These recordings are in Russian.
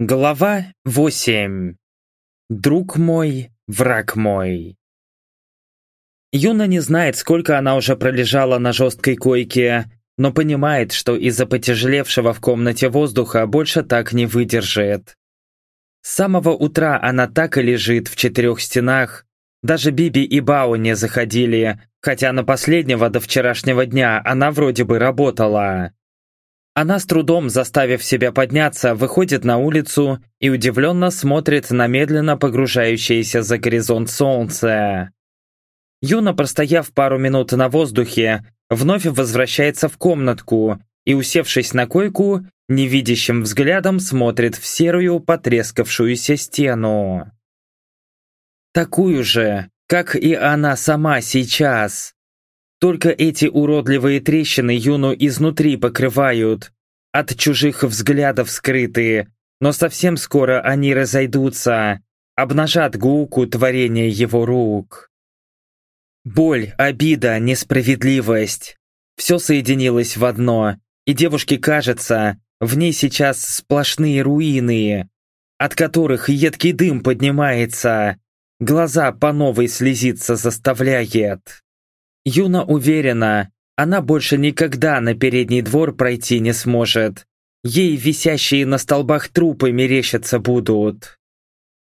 Глава 8. Друг мой, враг мой. Юна не знает, сколько она уже пролежала на жесткой койке, но понимает, что из-за потяжелевшего в комнате воздуха больше так не выдержит. С самого утра она так и лежит в четырех стенах. Даже Биби и Бао не заходили, хотя на последнего до вчерашнего дня она вроде бы работала. Она с трудом, заставив себя подняться, выходит на улицу и удивленно смотрит на медленно погружающееся за горизонт солнце. Юна, простояв пару минут на воздухе, вновь возвращается в комнатку и, усевшись на койку, невидящим взглядом смотрит в серую потрескавшуюся стену. Такую же, как и она сама сейчас. Только эти уродливые трещины Юну изнутри покрывают, от чужих взглядов скрытые, но совсем скоро они разойдутся, обнажат гуку творения его рук. Боль, обида, несправедливость. Все соединилось в одно, и девушке кажется, в ней сейчас сплошные руины, от которых едкий дым поднимается, глаза по новой слезиться заставляет. Юна уверена, она больше никогда на передний двор пройти не сможет. Ей висящие на столбах трупы мерещатся будут.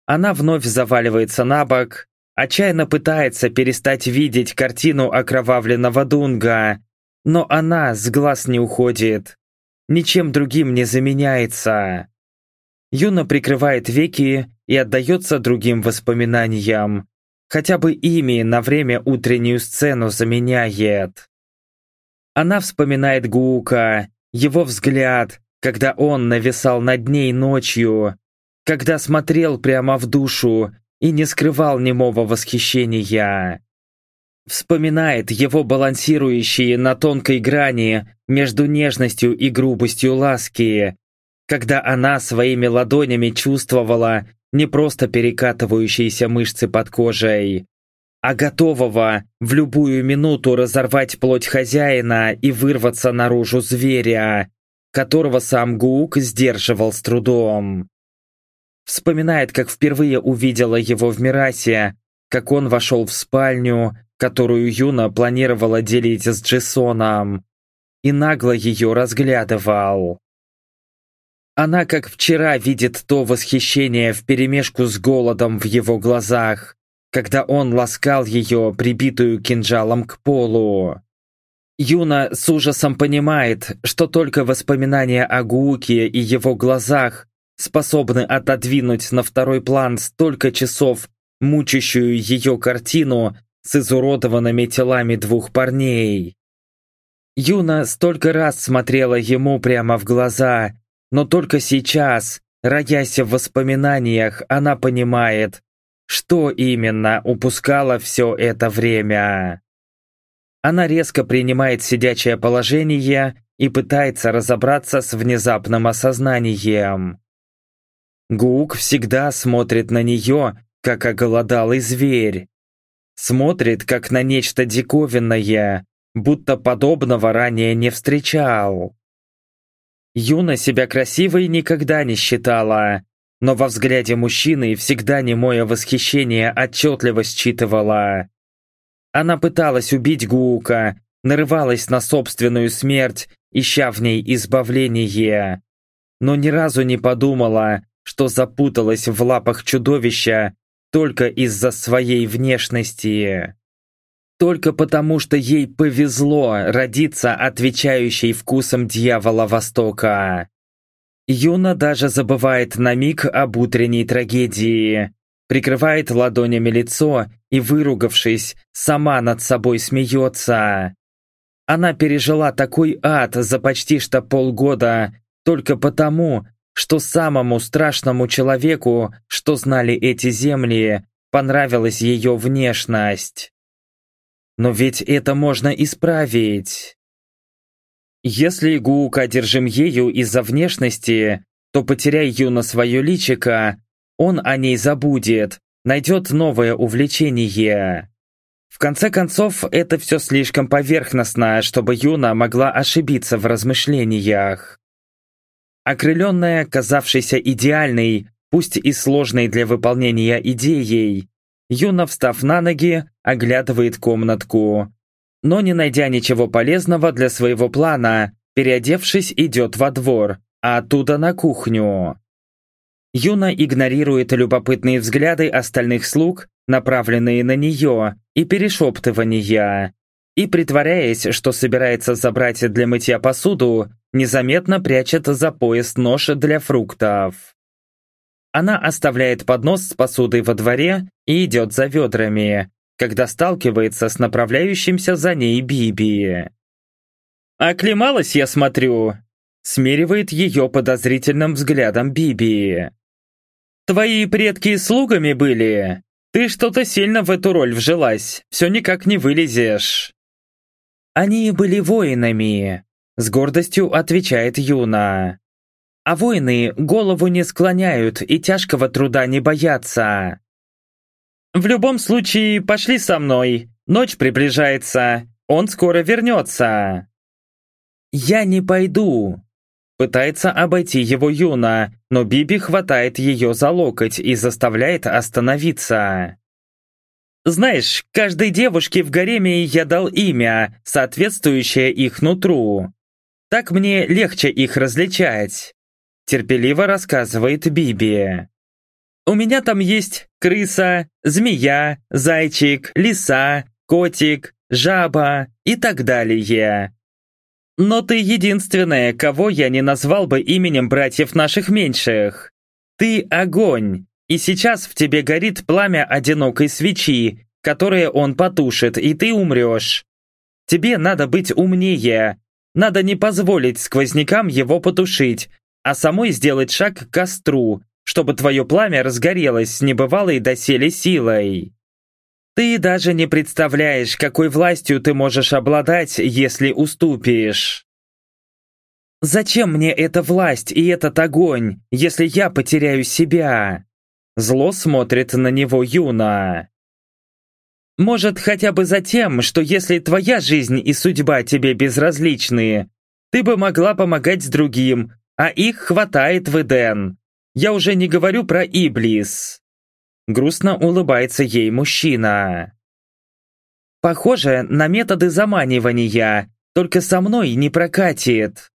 Она вновь заваливается на бок, отчаянно пытается перестать видеть картину окровавленного Дунга, но она с глаз не уходит, ничем другим не заменяется. Юна прикрывает веки и отдается другим воспоминаниям, хотя бы ими на время утреннюю сцену заменяет. Она вспоминает Гука, его взгляд, когда он нависал над ней ночью, когда смотрел прямо в душу и не скрывал немого восхищения. Вспоминает его балансирующие на тонкой грани между нежностью и грубостью ласки, когда она своими ладонями чувствовала не просто перекатывающиеся мышцы под кожей, а готового в любую минуту разорвать плоть хозяина и вырваться наружу зверя, которого сам Гук сдерживал с трудом. Вспоминает, как впервые увидела его в Мирасе, как он вошел в спальню, которую Юна планировала делить с Джессоном, и нагло ее разглядывал. Она как вчера видит то восхищение вперемешку с голодом в его глазах, когда он ласкал ее, прибитую кинжалом к полу. Юна с ужасом понимает, что только воспоминания о Гууке и его глазах способны отодвинуть на второй план столько часов мучащую ее картину с изуродованными телами двух парней. Юна столько раз смотрела ему прямо в глаза но только сейчас, роясь в воспоминаниях, она понимает, что именно упускала все это время. Она резко принимает сидячее положение и пытается разобраться с внезапным осознанием. Гук всегда смотрит на нее, как оголодалый зверь. Смотрит, как на нечто диковинное, будто подобного ранее не встречал. Юна себя красивой никогда не считала, но во взгляде мужчины всегда немое восхищение отчетливо считывала. Она пыталась убить Гуука, нарывалась на собственную смерть, ища в ней избавление. Но ни разу не подумала, что запуталась в лапах чудовища только из-за своей внешности только потому, что ей повезло родиться отвечающей вкусом дьявола Востока. Юна даже забывает на миг об утренней трагедии, прикрывает ладонями лицо и, выругавшись, сама над собой смеется. Она пережила такой ад за почти что полгода только потому, что самому страшному человеку, что знали эти земли, понравилась ее внешность. Но ведь это можно исправить. Если Гуук одержим ею из-за внешности, то потеряй Юна свое личико, он о ней забудет, найдет новое увлечение. В конце концов, это все слишком поверхностно, чтобы Юна могла ошибиться в размышлениях. Окрыленная, казавшейся идеальной, пусть и сложной для выполнения идеей, Юна, встав на ноги, оглядывает комнатку. Но не найдя ничего полезного для своего плана, переодевшись, идет во двор, а оттуда на кухню. Юна игнорирует любопытные взгляды остальных слуг, направленные на нее, и перешептывания, и, притворяясь, что собирается забрать для мытья посуду, незаметно прячет за пояс нож для фруктов. Она оставляет поднос с посудой во дворе и идет за ведрами, когда сталкивается с направляющимся за ней Биби. «Оклемалась, я смотрю!» Смеривает ее подозрительным взглядом Биби. «Твои предки слугами были? Ты что-то сильно в эту роль вжилась, все никак не вылезешь». «Они были воинами», — с гордостью отвечает Юна. «А воины голову не склоняют и тяжкого труда не боятся». «В любом случае, пошли со мной. Ночь приближается. Он скоро вернется». «Я не пойду», Пытается обойти его Юна, но Биби хватает ее за локоть и заставляет остановиться. Знаешь, каждой девушке в гареме я дал имя, соответствующее их нутру. Так мне легче их различать. Терпеливо рассказывает Биби. У меня там есть крыса, змея, зайчик, лиса, котик, жаба и так далее. Но ты единственная, кого я не назвал бы именем братьев наших меньших. Ты огонь, и сейчас в тебе горит пламя одинокой свечи, которое он потушит, и ты умрешь. Тебе надо быть умнее. Надо не позволить сквознякам его потушить, а самой сделать шаг к костру, чтобы твое пламя разгорелось с небывалой доселе силой. Ты даже не представляешь, какой властью ты можешь обладать, если уступишь. Зачем мне эта власть и этот огонь, если я потеряю себя? Зло смотрит на него Юна. Может, хотя бы за тем, что если твоя жизнь и судьба тебе безразличны, ты бы могла помогать другим, а их хватает в Эден. Я уже не говорю про Иблис. Грустно улыбается ей мужчина. Похоже на методы заманивания, только со мной не прокатит.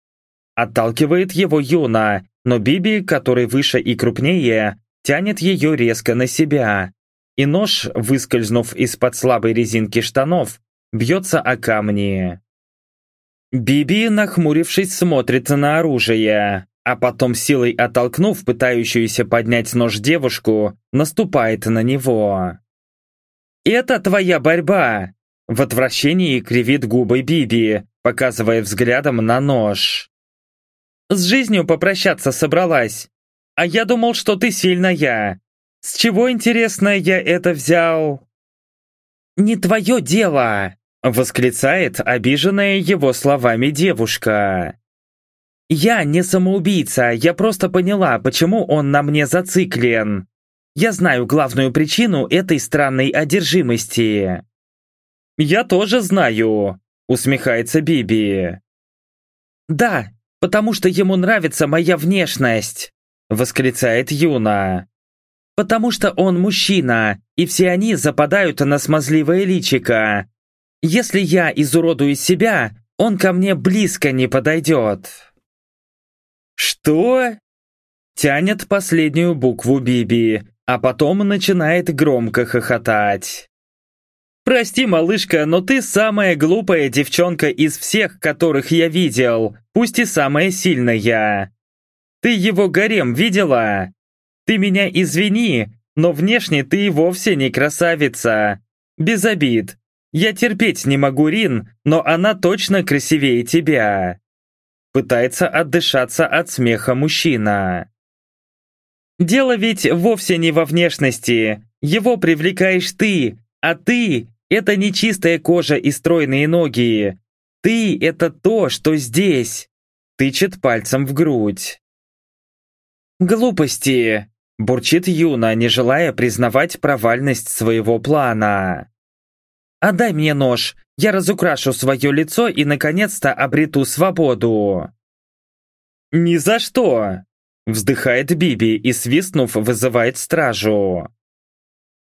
Отталкивает его Юна, но Биби, который выше и крупнее, тянет ее резко на себя, и нож, выскользнув из-под слабой резинки штанов, бьется о камни. Биби, нахмурившись, смотрит на оружие, а потом силой оттолкнув пытающуюся поднять нож девушку, наступает на него. «Это твоя борьба!» В отвращении кривит губы Биби, показывая взглядом на нож. «С жизнью попрощаться собралась, а я думал, что ты сильная. С чего, интересно, я это взял?» «Не твое дело!» — восклицает обиженная его словами девушка. «Я не самоубийца, я просто поняла, почему он на мне зациклен. Я знаю главную причину этой странной одержимости». «Я тоже знаю», — усмехается Биби. «Да, потому что ему нравится моя внешность», — восклицает Юна. «Потому что он мужчина, и все они западают на смазливое личико. Если я изуродую себя, он ко мне близко не подойдет». «Что?» Тянет последнюю букву Биби, а потом начинает громко хохотать. «Прости, малышка, но ты самая глупая девчонка из всех, которых я видел, пусть и самая сильная. Ты его гарем видела? Ты меня извини, но внешне ты и вовсе не красавица. Без обид. Я терпеть не могу Рин, но она точно красивее тебя». Пытается отдышаться от смеха мужчина. «Дело ведь вовсе не во внешности. Его привлекаешь ты, а ты — это не чистая кожа и стройные ноги. Ты — это то, что здесь!» Тычет пальцем в грудь. «Глупости!» – бурчит Юна, не желая признавать провальность своего плана. «Отдай мне нож, я разукрашу свое лицо и наконец-то обрету свободу!» «Ни за что!» Вздыхает Биби и, свистнув, вызывает стражу.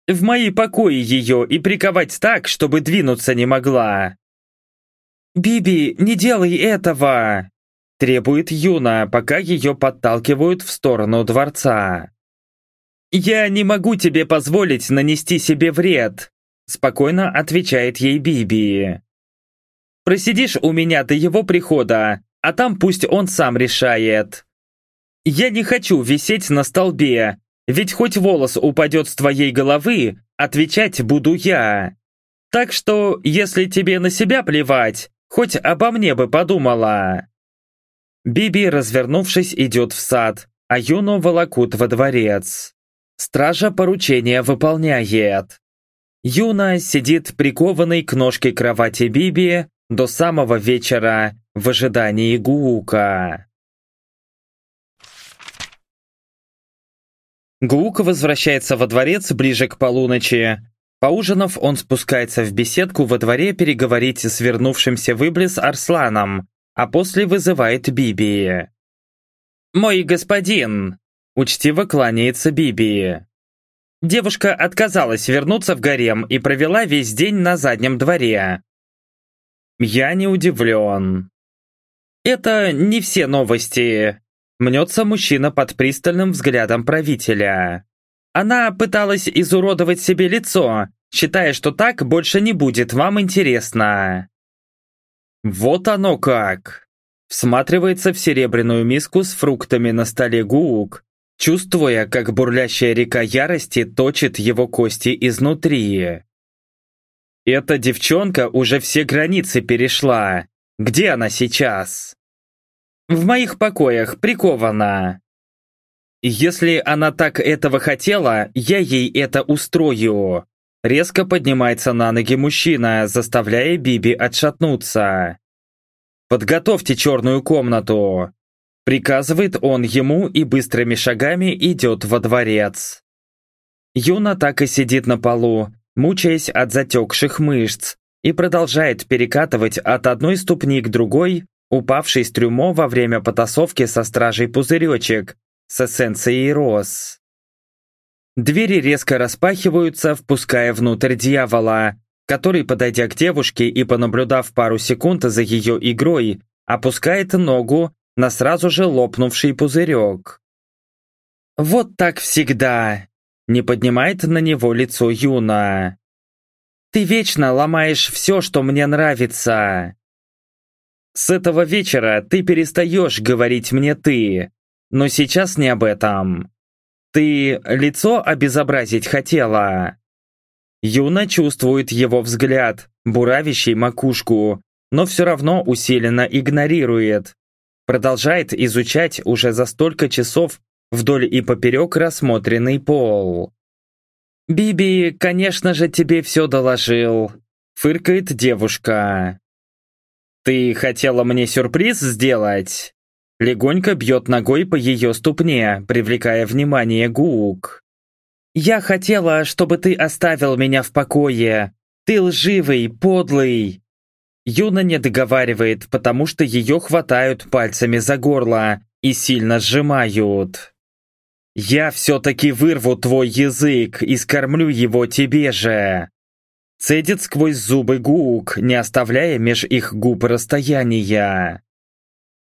«В мои покои ее и приковать так, чтобы двинуться не могла!» «Биби, не делай этого!» Требует Юна, пока ее подталкивают в сторону дворца. «Я не могу тебе позволить нанести себе вред», спокойно отвечает ей Биби. «Просидишь у меня до его прихода, а там пусть он сам решает. Я не хочу висеть на столбе, ведь хоть волос упадет с твоей головы, отвечать буду я. Так что, если тебе на себя плевать, хоть обо мне бы подумала». Биби, развернувшись, идет в сад, а Юну волокут во дворец. Стража поручение выполняет. Юна сидит прикованной к ножке кровати Биби до самого вечера в ожидании Гуука. Гуук возвращается во дворец ближе к полуночи. Поужинав, он спускается в беседку во дворе переговорить с вернувшимся в Арсланом, а после вызывает Биби. «Мой господин!» – учтиво кланяется Биби. Девушка отказалась вернуться в гарем и провела весь день на заднем дворе. Я не удивлен. Это не все новости. Мнется мужчина под пристальным взглядом правителя. Она пыталась изуродовать себе лицо, считая, что так больше не будет вам интересно. Вот оно как. Всматривается в серебряную миску с фруктами на столе Гуук, чувствуя, как бурлящая река ярости точит его кости изнутри. Эта девчонка уже все границы перешла. Где она сейчас? В моих покоях прикована. Если она так этого хотела, я ей это устрою. Резко поднимается на ноги мужчина, заставляя Биби отшатнуться. «Подготовьте черную комнату!» Приказывает он ему и быстрыми шагами идет во дворец. Юна так и сидит на полу, мучаясь от затекших мышц, и продолжает перекатывать от одной ступни к другой упавший с трюмо во время потасовки со стражей пузыречек с эссенцией роз. Двери резко распахиваются, впуская внутрь дьявола, который, подойдя к девушке и понаблюдав пару секунд за ее игрой, опускает ногу на сразу же лопнувший пузырек. «Вот так всегда!» Не поднимает на него лицо Юна. «Ты вечно ломаешь все, что мне нравится!» «С этого вечера ты перестаешь говорить мне «ты», но сейчас не об этом. Ты лицо обезобразить хотела?» Юна чувствует его взгляд, буравящий макушку, но все равно усиленно игнорирует. Продолжает изучать уже за столько часов вдоль и поперек рассмотренный пол. «Биби, конечно же, тебе все доложил», — фыркает девушка. «Ты хотела мне сюрприз сделать?» Легонько бьет ногой по ее ступне, привлекая внимание Гук. «Я хотела, чтобы ты оставил меня в покое. Ты лживый, подлый!» Юна не договаривает, потому что ее хватают пальцами за горло и сильно сжимают. «Я все-таки вырву твой язык и скормлю его тебе же!» Цедит сквозь зубы гук, не оставляя меж их губ расстояния.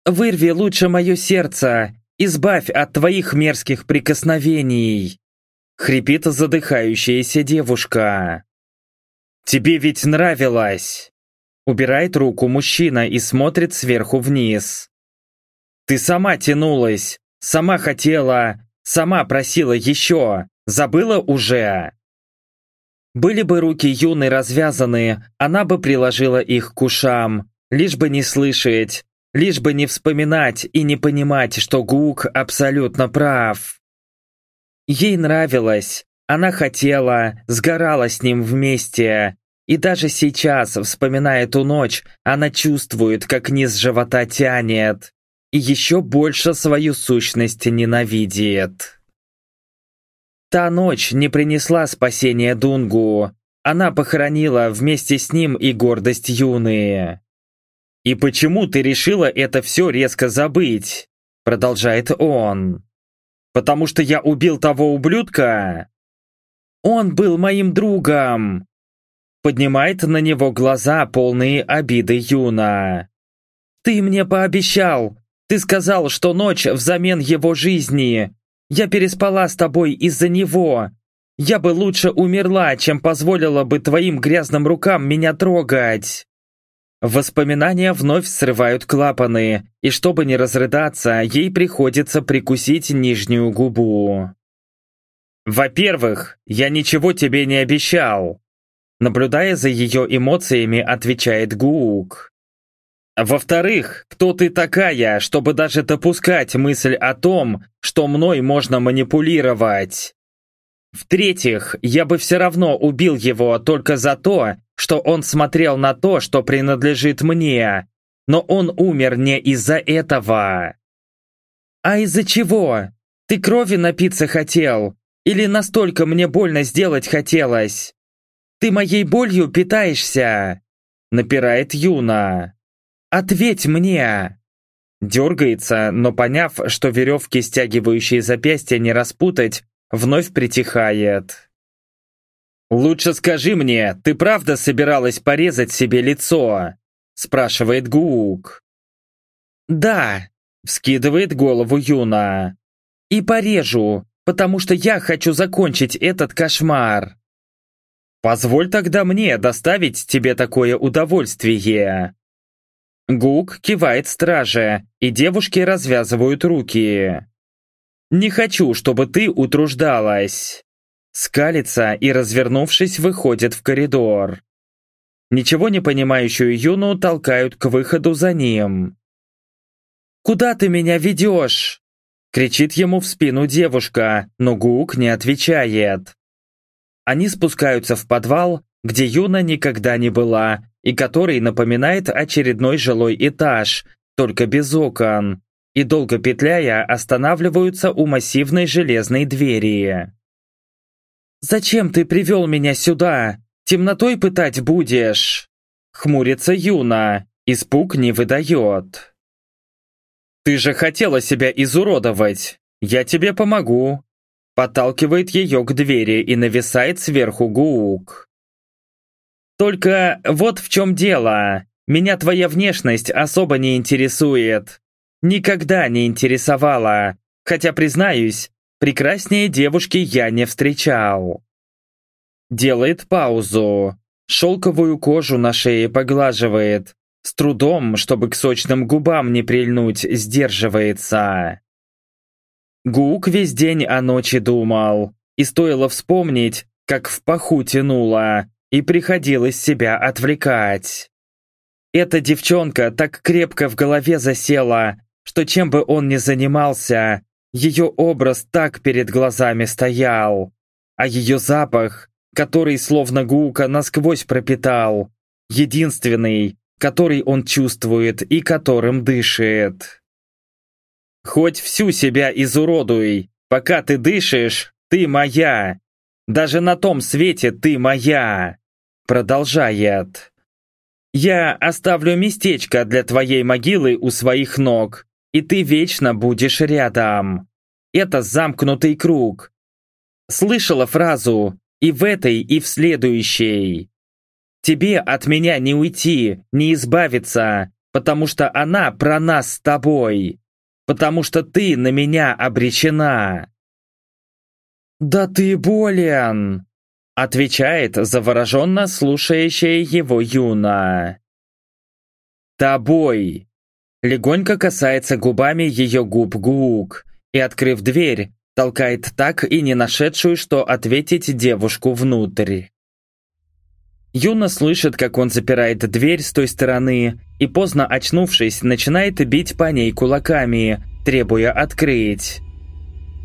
«Вырви лучше мое сердце, избавь от твоих мерзких прикосновений!» Хрипит задыхающаяся девушка. «Тебе ведь нравилось!» Убирает руку мужчина и смотрит сверху вниз. «Ты сама тянулась, сама хотела, Сама просила еще. Забыла уже?» Были бы руки юной развязаны, она бы приложила их к ушам, лишь бы не слышать, лишь бы не вспоминать и не понимать, что Гук абсолютно прав. Ей нравилось, она хотела, сгорала с ним вместе. И даже сейчас, вспоминая ту ночь, она чувствует, как низ живота тянет и еще больше свою сущность ненавидит. Та ночь не принесла спасения Дунгу. Она похоронила вместе с ним и гордость Юны. «И почему ты решила это все резко забыть?» продолжает он. «Потому что я убил того ублюдка?» «Он был моим другом!» Поднимает на него глаза, полные обиды Юна. «Ты мне пообещал! Ты сказал, что ночь взамен его жизни! Я переспала с тобой из-за него! Я бы лучше умерла, чем позволила бы твоим грязным рукам меня трогать!» Воспоминания вновь срывают клапаны, и чтобы не разрыдаться, ей приходится прикусить нижнюю губу. «Во-первых, я ничего тебе не обещал», наблюдая за ее эмоциями, отвечает Гук. «Во-вторых, кто ты такая, чтобы даже допускать мысль о том, что мной можно манипулировать? В-третьих, я бы все равно убил его только за то, что он смотрел на то, что принадлежит мне, но он умер не из-за этого. А из-за чего? Ты крови напиться хотел? Или настолько мне больно сделать хотелось? Ты моей болью питаешься? Напирает Юна. Ответь мне. Дергается, но поняв, что веревки, стягивающие запястья, не распутать, вновь притихает. «Лучше скажи мне, ты правда собиралась порезать себе лицо?» спрашивает Гук. «Да», вскидывает голову Юна. «И порежу, потому что я хочу закончить этот кошмар». «Позволь тогда мне доставить тебе такое удовольствие». Гук кивает страже, и девушки развязывают руки. «Не хочу, чтобы ты утруждалась». Скалится и, развернувшись, выходит в коридор. Ничего не понимающую Юну толкают к выходу за ним. «Куда ты меня ведешь?» Кричит ему в спину девушка, но Гук не отвечает. Они спускаются в подвал, где Юна никогда не была, и который напоминает очередной жилой этаж, только без окон, и долго петляя останавливаются у массивной железной двери. «Зачем ты привел меня сюда? Темнотой пытать будешь?» Хмурится Юна, испуг не выдает. «Ты же хотела себя изуродовать. Я тебе помогу». Подталкивает ее к двери и нависает сверху Гуук. «Только вот в чем дело. Меня твоя внешность особо не интересует. Никогда не интересовала. Хотя, признаюсь, Прекраснее девушки я не встречал. Делает паузу. Шелковую кожу на шее поглаживает. С трудом, чтобы к сочным губам не прильнуть, сдерживается. Гук весь день о ночи думал. И стоило вспомнить, как в паху тянуло, и приходилось себя отвлекать. Эта девчонка так крепко в голове засела, что чем бы он ни занимался, ее образ так перед глазами стоял, а ее запах, который словно гулка насквозь пропитал, единственный, который он чувствует и которым дышит. Хоть всю себя изуродуй, пока ты дышишь, ты моя. Даже на том свете ты моя. Продолжает. Я оставлю местечко для твоей могилы у своих ног, и ты вечно будешь рядом. Это замкнутый круг. Слышала фразу «и в этой, и в следующей». Тебе от меня не уйти, не избавиться, потому что она про нас с тобой, потому что ты на меня обречена. «Да ты болен!» отвечает завороженно слушающая его Юна. «Тобой!» Легонько касается губами ее губ Гук и, открыв дверь, толкает так и не нашедшую, что ответить девушку внутрь. Юна слышит, как он запирает дверь с той стороны и, поздно очнувшись, начинает бить по ней кулаками, требуя открыть.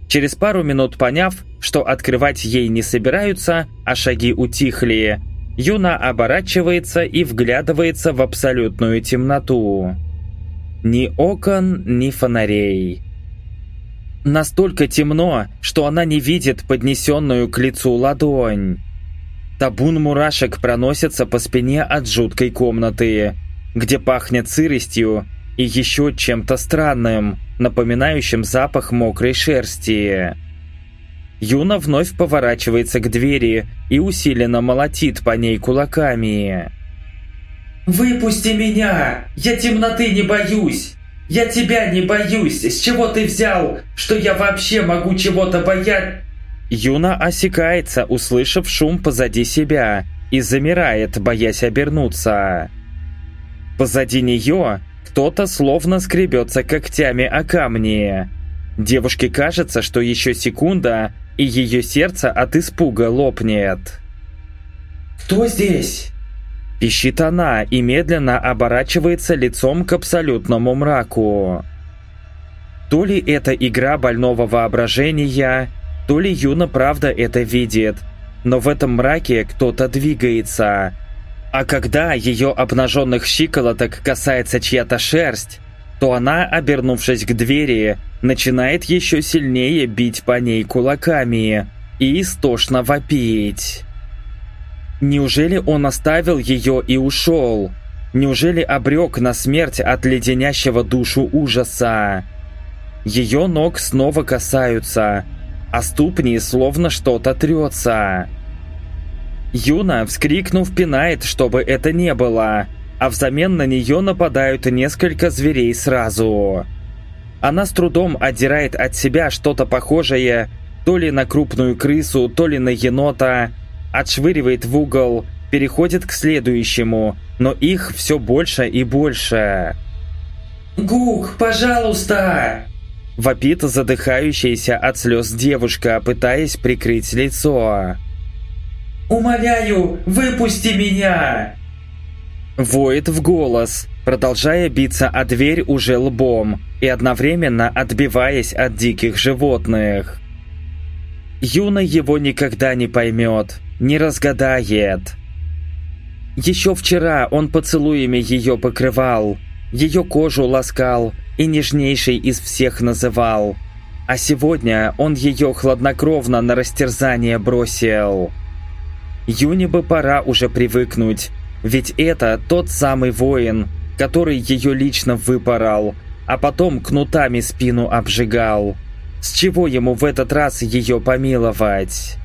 Через пару минут поняв, что открывать ей не собираются, а шаги утихли, Юна оборачивается и вглядывается в абсолютную темноту. Ни окон, ни фонарей. Настолько темно, что она не видит поднесенную к лицу ладонь. Табун мурашек проносится по спине от жуткой комнаты, где пахнет сыростью, и еще чем-то странным, напоминающим запах мокрой шерсти. Юна вновь поворачивается к двери и усиленно молотит по ней кулаками. «Выпусти меня! Я темноты не боюсь! Я тебя не боюсь! С чего ты взял, что я вообще могу чего-то бояться?» Юна осекается, услышав шум позади себя, и замирает, боясь обернуться. Позади нее кто-то словно скребется когтями о камни. Девушке кажется, что еще секунда, и ее сердце от испуга лопнет. «Кто здесь?» Пищит она и медленно оборачивается лицом к абсолютному мраку. То ли это игра больного воображения, то ли Юна правда это видит, но в этом мраке кто-то двигается. А когда ее обнаженных щиколоток касается чья-то шерсть, то она, обернувшись к двери, начинает еще сильнее бить по ней кулаками и истошно вопить. Неужели он оставил ее и ушел? Неужели обрек на смерть от леденящего душу ужаса? Ее ног снова касаются, а ступни словно что-то трется. Юна, вскрикнув, пинает, чтобы это не было, а взамен на нее нападают несколько зверей сразу. Она с трудом отдирает от себя что-то похожее то ли на крупную крысу, то ли на енота, отшвыривает в угол, переходит к следующему, но их все больше и больше. «Гук, пожалуйста!» Вопит задыхающаяся от слез девушка, пытаясь прикрыть лицо. «Умоляю, выпусти меня!» Воет в голос, продолжая биться о дверь уже лбом и одновременно отбиваясь от диких животных. Юна его никогда не поймет, не разгадает. Еще вчера он поцелуями ее покрывал, ее кожу ласкал и нежнейшей из всех называл. А сегодня он ее хладнокровно на растерзание бросил. Юне бы пора уже привыкнуть, ведь это тот самый воин, который ее лично выпорал, а потом кнутами спину обжигал. С чего ему в этот раз ее помиловать?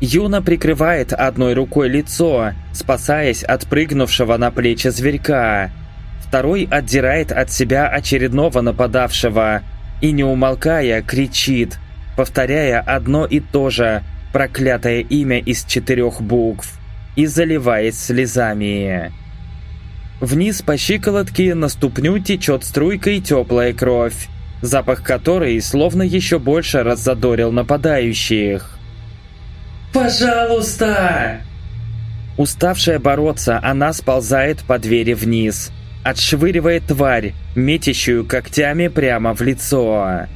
Юна прикрывает одной рукой лицо, спасаясь от прыгнувшего на плечи зверька. Второй отдирает от себя очередного нападавшего и, не умолкая, кричит, повторяя одно и то же проклятое имя из четырех букв и заливаясь слезами. Вниз по щиколотке на ступню течет струйкой теплая кровь, запах которой словно еще больше раззадорил нападающих. «Пожалуйста!» Уставшая бороться, она сползает по двери вниз, отшвыривает тварь, метящую когтями прямо в лицо.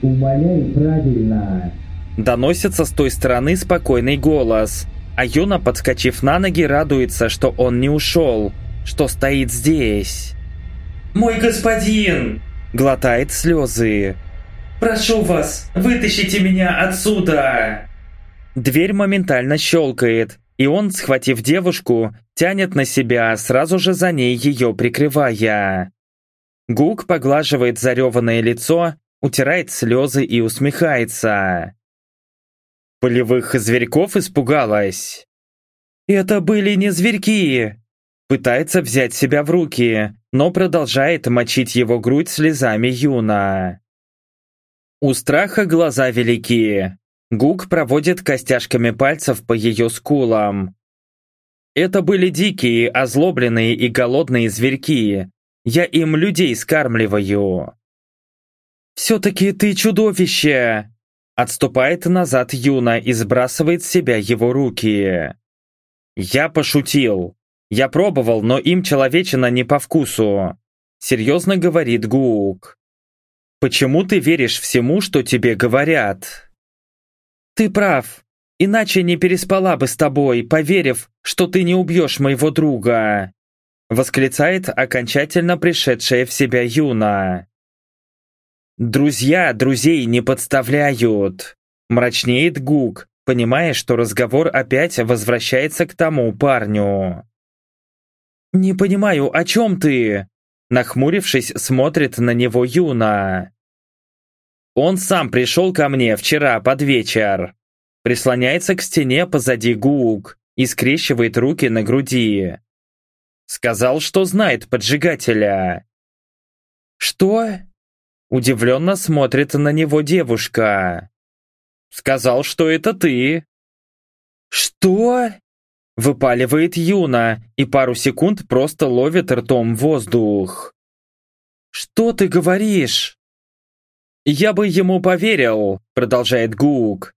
«Умоляй правильно!» Доносится с той стороны спокойный голос, а Юна, подскочив на ноги, радуется, что он не ушел, что стоит здесь. «Мой господин!» Глотает слезы. «Прошу вас, вытащите меня отсюда!» Дверь моментально щелкает, и он, схватив девушку, тянет на себя, сразу же за ней ее прикрывая. Гук поглаживает зареванное лицо, утирает слезы и усмехается. Полевых зверьков испугалась. «Это были не зверьки!» Пытается взять себя в руки, но продолжает мочить его грудь слезами Юна. У страха глаза велики, Гук проводит костяшками пальцев по ее скулам. Это были дикие, озлобленные и голодные зверьки. Я им людей скармливаю. «Все-таки ты чудовище!» Отступает назад Юна и сбрасывает с себя его руки. «Я пошутил. Я пробовал, но им человечина не по вкусу», серьезно говорит Гук. «Почему ты веришь всему, что тебе говорят?» «Ты прав. Иначе не переспала бы с тобой, поверив, что ты не убьешь моего друга!» Восклицает окончательно пришедшая в себя Юна. «Друзья друзей не подставляют!» Мрачнеет Гук, понимая, что разговор опять возвращается к тому парню. «Не понимаю, о чем ты?» Нахмурившись, смотрит на него Юна. Он сам пришел ко мне вчера под вечер. Прислоняется к стене позади Гук и скрещивает руки на груди. Сказал, что знает поджигателя. «Что?» Удивленно смотрит на него девушка. «Сказал, что это ты». «Что?» Выпаливает Юна и пару секунд просто ловит ртом воздух. «Что ты говоришь?» «Я бы ему поверил», — продолжает Гук.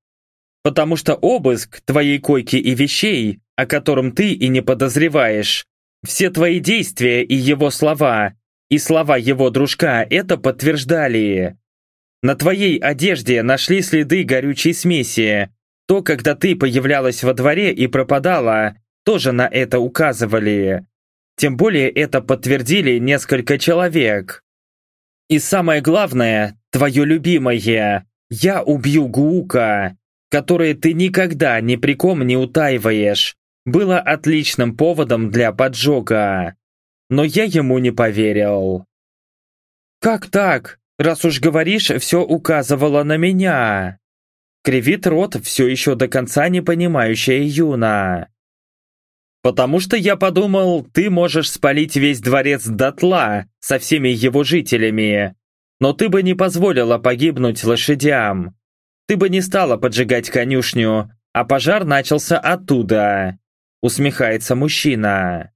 «Потому что обыск твоей койки и вещей, о котором ты и не подозреваешь, все твои действия и его слова, и слова его дружка это подтверждали. На твоей одежде нашли следы горючей смеси. То, когда ты появлялась во дворе и пропадала, тоже на это указывали. Тем более это подтвердили несколько человек. И самое главное, твое любимое, я убью Гуука, которое ты никогда ни при ком не утаиваешь, было отличным поводом для поджога. Но я ему не поверил. «Как так? Раз уж говоришь, все указывало на меня!» Кривит рот все еще до конца не понимающая Юна. «Потому что я подумал, ты можешь спалить весь дворец дотла со всеми его жителями, но ты бы не позволила погибнуть лошадям. Ты бы не стала поджигать конюшню, а пожар начался оттуда», усмехается мужчина.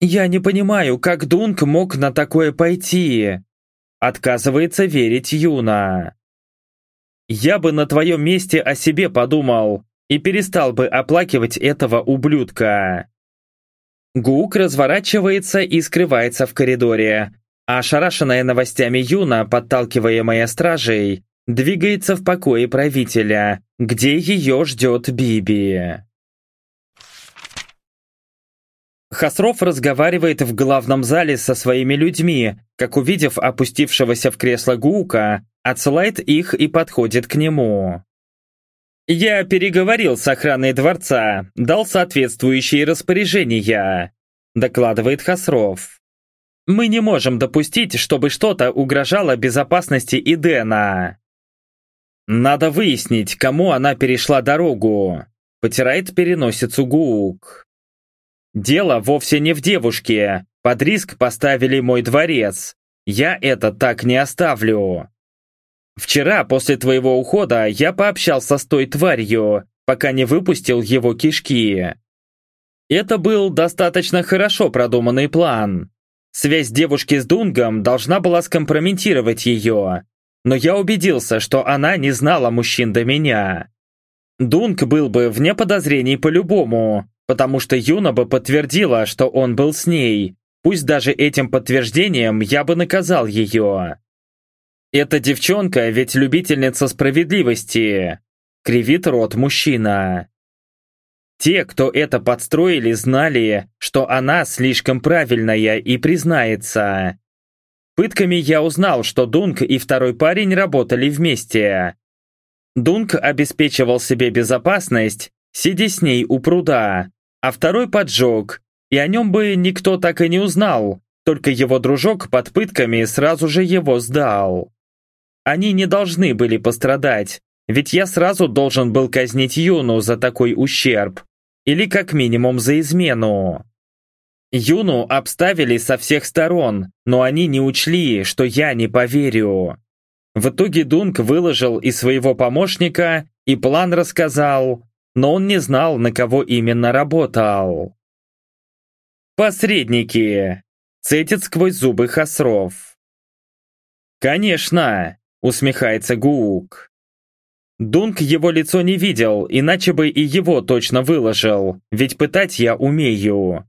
«Я не понимаю, как Дунк мог на такое пойти?» Отказывается верить Юна. «Я бы на твоем месте о себе подумал и перестал бы оплакивать этого ублюдка». Гук разворачивается и скрывается в коридоре, а ошарашенная новостями Юна, подталкиваемая стражей, двигается в покое правителя, где ее ждет Биби. Хасров разговаривает в главном зале со своими людьми, как увидев опустившегося в кресло Гука, отсылает их и подходит к нему. «Я переговорил с охраной дворца, дал соответствующие распоряжения», докладывает Хасров. Мы не можем допустить, чтобы что-то угрожало безопасности Идена. Надо выяснить, кому она перешла дорогу. Потирает переносицу Гук. Дело вовсе не в девушке. Под риск поставили мой дворец. Я это так не оставлю. Вчера, после твоего ухода, я пообщался с той тварью, пока не выпустил его кишки. Это был достаточно хорошо продуманный план. Связь девушки с Дунгом должна была скомпрометировать ее, но я убедился, что она не знала мужчин до меня. Дунг был бы вне подозрений по-любому, потому что Юна бы подтвердила, что он был с ней, пусть даже этим подтверждением я бы наказал ее. Эта девчонка ведь любительница справедливости, кривит рот мужчина. Те, кто это подстроили, знали, что она слишком правильная и признается. Пытками я узнал, что Дунк и второй парень работали вместе. Дунк обеспечивал себе безопасность, сидя с ней у пруда, а второй поджег, и о нем бы никто так и не узнал, только его дружок под пытками сразу же его сдал. Они не должны были пострадать, ведь я сразу должен был казнить Юну за такой ущерб. Или как минимум за измену. Юну обставили со всех сторон, но они не учли, что я не поверю. В итоге Дунк выложил и своего помощника, и план рассказал, но он не знал, на кого именно работал. «Посредники!» – цедит сквозь зубы Хасров. «Конечно!» – усмехается Гуук. Дунк его лицо не видел, иначе бы и его точно выложил, ведь пытать я умею.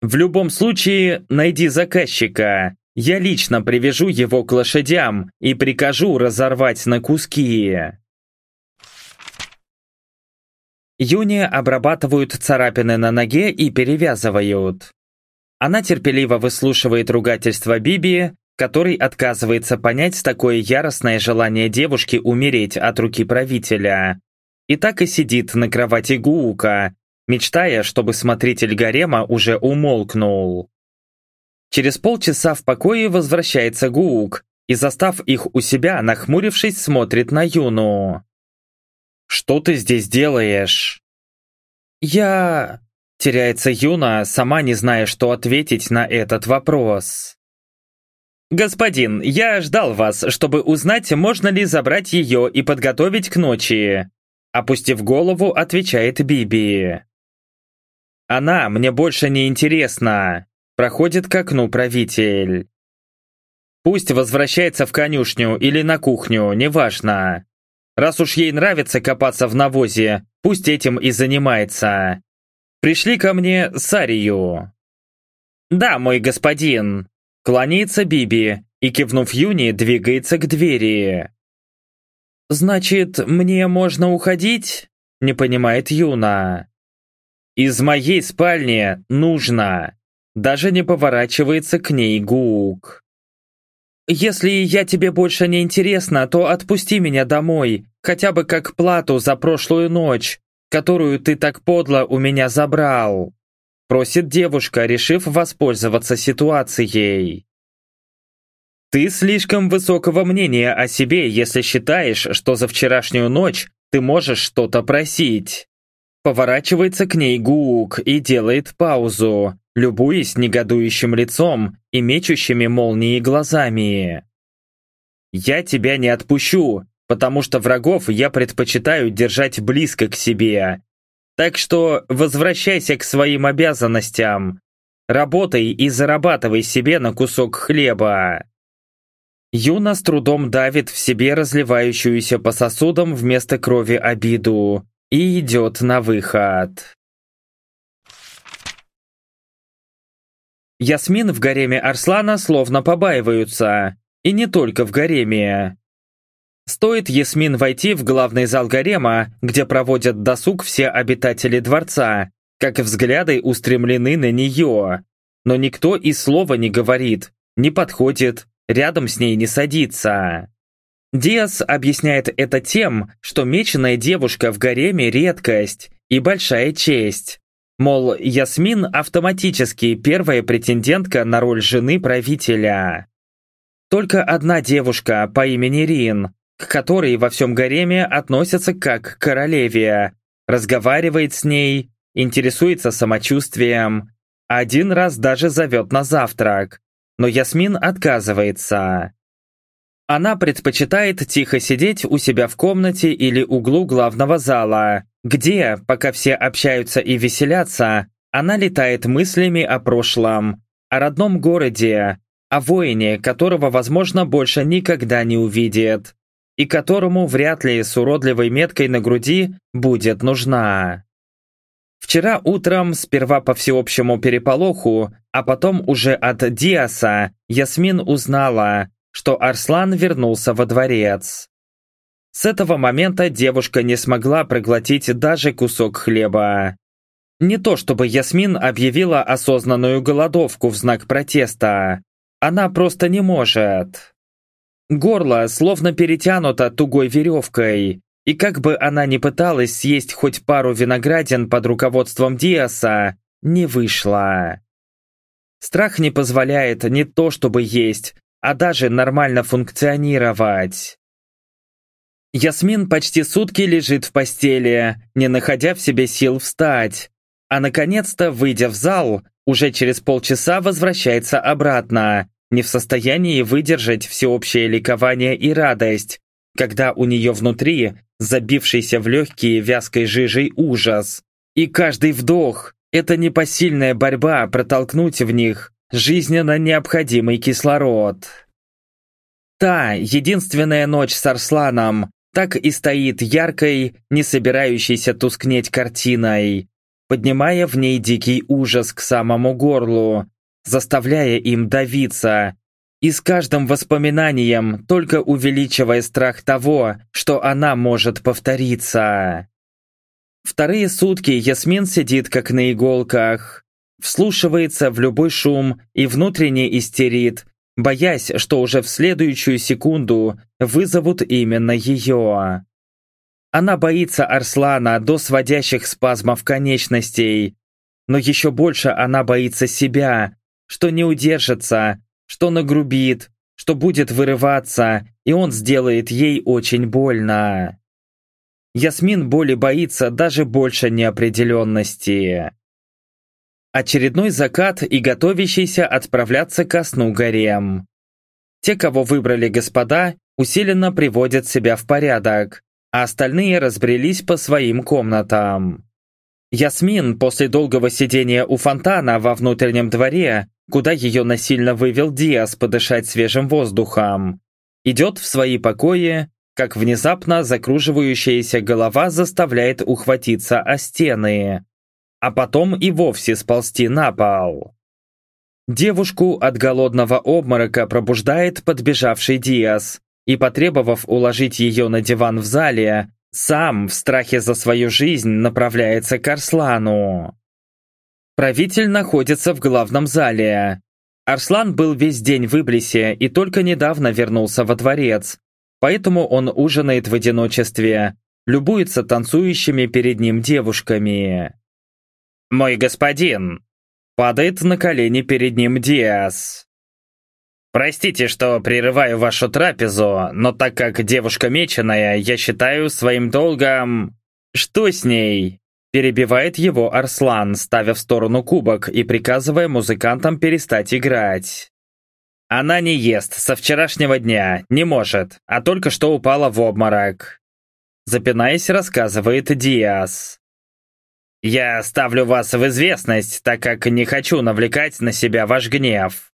В любом случае, найди заказчика. Я лично привяжу его к лошадям и прикажу разорвать на куски. Юни обрабатывают царапины на ноге и перевязывают. Она терпеливо выслушивает ругательство Биби, который отказывается понять такое яростное желание девушки умереть от руки правителя. И так и сидит на кровати Гуука, мечтая, чтобы смотритель гарема уже умолкнул. Через полчаса в покое возвращается Гук и, застав их у себя, нахмурившись, смотрит на Юну. «Что ты здесь делаешь?» «Я...» Теряется Юна, сама не зная, что ответить на этот вопрос. «Господин, я ждал вас, чтобы узнать, можно ли забрать ее и подготовить к ночи», опустив голову, отвечает Биби. «Она мне больше не интересна», проходит к окну правитель. Пусть возвращается в конюшню или на кухню, неважно. Раз уж ей нравится копаться в навозе, пусть этим и занимается. Пришли ко мне Сарию. Да, мой господин. Кланяется Биби и, кивнув Юни, двигается к двери. «Значит, мне можно уходить?» – не понимает Юна. «Из моей спальни нужно!» Даже не поворачивается к ней Гук. «Если я тебе больше не интересна, то отпусти меня домой, хотя бы как плату за прошлую ночь, которую ты так подло у меня забрал», просит девушка, решив воспользоваться ситуацией. «Ты слишком высокого мнения о себе, если считаешь, что за вчерашнюю ночь ты можешь что-то просить». Поворачивается к ней Гук и делает паузу, любуясь негодующим лицом и мечущими молнии глазами. «Я тебя не отпущу, потому что врагов я предпочитаю держать близко к себе. Так что возвращайся к своим обязанностям. Работай и зарабатывай себе на кусок хлеба». Юна с трудом давит в себе разливающуюся по сосудам вместо крови обиду и идет на выход. Ясмин в гареме Арслана словно побаиваются. И не только в гареме. Стоит Ясмин войти в главный зал гарема, где проводят досуг все обитатели дворца, как взгляды устремлены на нее. Но никто и слова не говорит, не подходит, рядом с ней не садится. Диас объясняет это тем, что меченая девушка в гареме – редкость и большая честь. Мол, Ясмин автоматически первая претендентка на роль жены правителя. Только одна девушка по имени Рин, к которой во всем гареме относятся как к разговаривает с ней, интересуется самочувствием, один раз даже зовет на завтрак, но Ясмин отказывается. Она предпочитает тихо сидеть у себя в комнате или углу главного зала, где, пока все общаются и веселятся, она летает мыслями о прошлом, о родном городе, о воине, которого, возможно, больше никогда не увидит, и которому вряд ли с уродливой меткой на груди будет нужна. Вчера утром, сперва по всеобщему переполоху, а потом уже от Диаса, Ясмин узнала, что Арслан вернулся во дворец. С этого момента девушка не смогла проглотить даже кусок хлеба. Не то чтобы Ясмин объявила осознанную голодовку в знак протеста. Она просто не может. Горло словно перетянуто тугой веревкой, и как бы она ни пыталась съесть хоть пару виноградин под руководством Диаса, не вышло. Страх не позволяет не то чтобы есть, а даже нормально функционировать. Ясмин почти сутки лежит в постели, не находя в себе сил встать. А наконец-то, выйдя в зал, уже через полчаса возвращается обратно, не в состоянии выдержать всеобщее ликование и радость, когда у нее внутри забившийся в легкие вязкой жижей ужас. И каждый вдох – это непосильная борьба протолкнуть в них жизненно необходимый кислород. Та единственная ночь с Арсланом, так и стоит яркой, не собирающейся тускнеть картиной, поднимая в ней дикий ужас к самому горлу, заставляя им давиться, и с каждым воспоминанием только увеличивая страх того, что она может повториться. Вторые сутки Ясмин сидит как на иголках, вслушивается в любой шум и внутренне истерит, боясь, что уже в следующую секунду вызовут именно ее. Она боится Арслана до сводящих спазмов конечностей, но еще больше она боится себя, что не удержится, что нагрубит, что будет вырываться, и он сделает ей очень больно. Ясмин боли боится даже больше неопределенности. Очередной закат и готовящийся отправляться ко сну гарем. Те, кого выбрали господа, усиленно приводят себя в порядок, а остальные разбрелись по своим комнатам. Ясмин после долгого сидения у фонтана во внутреннем дворе, куда ее насильно вывел Диас подышать свежим воздухом, идет в свои покои, как внезапно закруживающаяся голова заставляет ухватиться о стены, а потом и вовсе сползти на пол. Девушку от голодного обморока пробуждает подбежавший Диас и, потребовав уложить ее на диван в зале, сам в страхе за свою жизнь направляется к Арслану. Правитель находится в главном зале. Арслан был весь день в Иблисе и только недавно вернулся во дворец, поэтому он ужинает в одиночестве, любуется танцующими перед ним девушками. «Мой господин!» Падает на колени перед ним Диас. «Простите, что прерываю вашу трапезу, но так как девушка меченая, я считаю своим долгом...» «Что с ней?» Перебивает его Арслан, ставя в сторону кубок и приказывая музыкантам перестать играть. Она не ест со вчерашнего дня, не может, а только что упала в обморок. Запинаясь, рассказывает Диас. «Я ставлю вас в известность, так как не хочу навлекать на себя ваш гнев.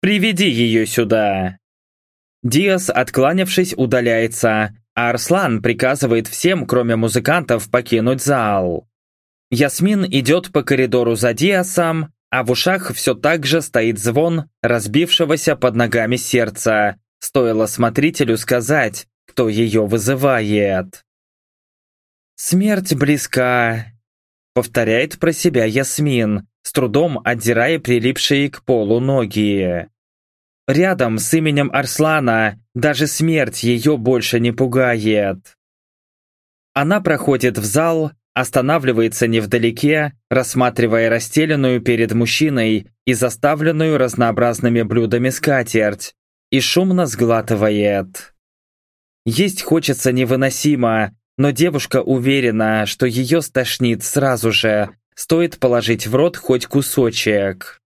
Приведи ее сюда». Диас, откланявшись, удаляется, Арслан приказывает всем, кроме музыкантов, покинуть зал. Ясмин идет по коридору за Диасом, а в ушах все так же стоит звон разбившегося под ногами сердца. Стоило смотрителю сказать, кто ее вызывает. «Смерть близка», — повторяет про себя Ясмин, с трудом отдирая прилипшие к полу ноги. Рядом с именем Арслана даже смерть ее больше не пугает. Она проходит в зал, останавливается невдалеке, рассматривая расстеленную перед мужчиной и заставленную разнообразными блюдами скатерть, и шумно сглатывает. Есть хочется невыносимо, но девушка уверена, что ее стошнит сразу же, стоит положить в рот хоть кусочек.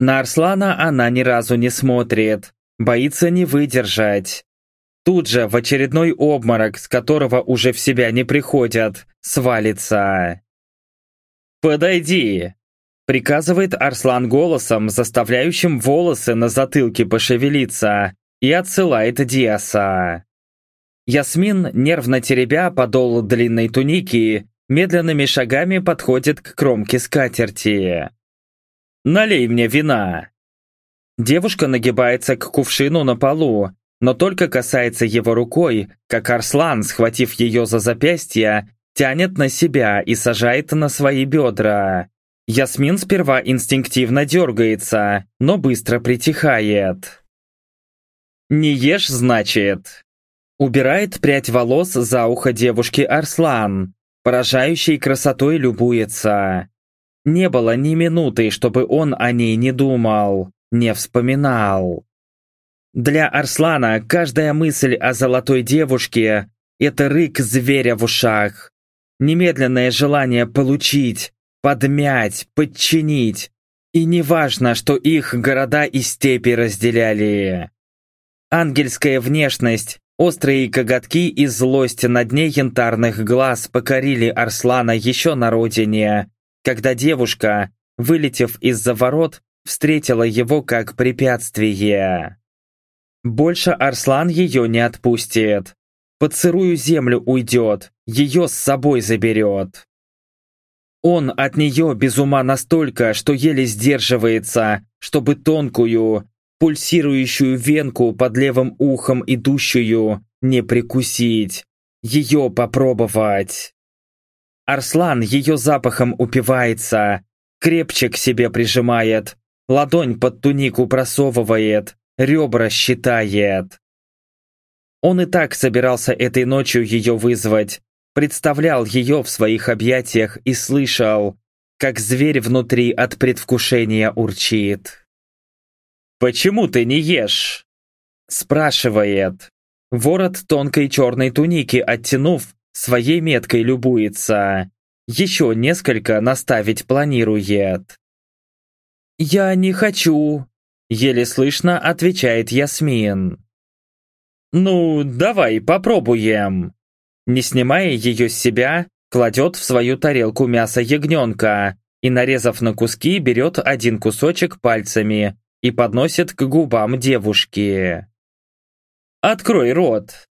На Арслана она ни разу не смотрит, боится не выдержать. Тут же в очередной обморок, с которого уже в себя не приходят, свалится. «Подойди!» Приказывает Арслан голосом, заставляющим волосы на затылке пошевелиться, и отсылает Диаса. Ясмин, нервно теребя подол длинной туники, медленными шагами подходит к кромке скатерти. Налей мне вина!» Девушка нагибается к кувшину на полу, но только касается его рукой, как Арслан, схватив ее за запястье, тянет на себя и сажает на свои бедра. Ясмин сперва инстинктивно дергается, но быстро притихает. «Не ешь, значит?» Убирает прядь волос за ухо девушки Арслан, поражающей красотой любуется. Не было ни минуты, чтобы он о ней не думал, не вспоминал. Для Арслана каждая мысль о золотой девушке – это рык зверя в ушах. Немедленное желание получить, подмять, подчинить. И неважно, что их города и степи разделяли. Ангельская внешность, острые коготки и злость на дне янтарных глаз покорили Арслана еще на родине, когда девушка, вылетев из-за ворот, встретила его как препятствие. Больше Арслан ее не отпустит. Под сырую землю уйдет, ее с собой заберет. Он от нее без ума настолько, что еле сдерживается, чтобы тонкую, пульсирующую венку под левым ухом идущую не прикусить, ее попробовать. Арслан ее запахом упивается, крепче к себе прижимает, ладонь под тунику просовывает, ребра считает. Он и так собирался этой ночью ее вызвать, представлял ее в своих объятиях и слышал, как зверь внутри от предвкушения урчит. «Почему ты не ешь?» Спрашивает. Ворот тонкой черной туники оттянув, своей меткой любуется. Еще несколько наставить планирует. «Я не хочу», — еле слышно отвечает Ясмин. «Ну, давай попробуем». Не снимая ее с себя, кладет в свою тарелку мясо ягненка и, нарезав на куски, берет один кусочек пальцами и подносит к губам девушки. «Открой рот!»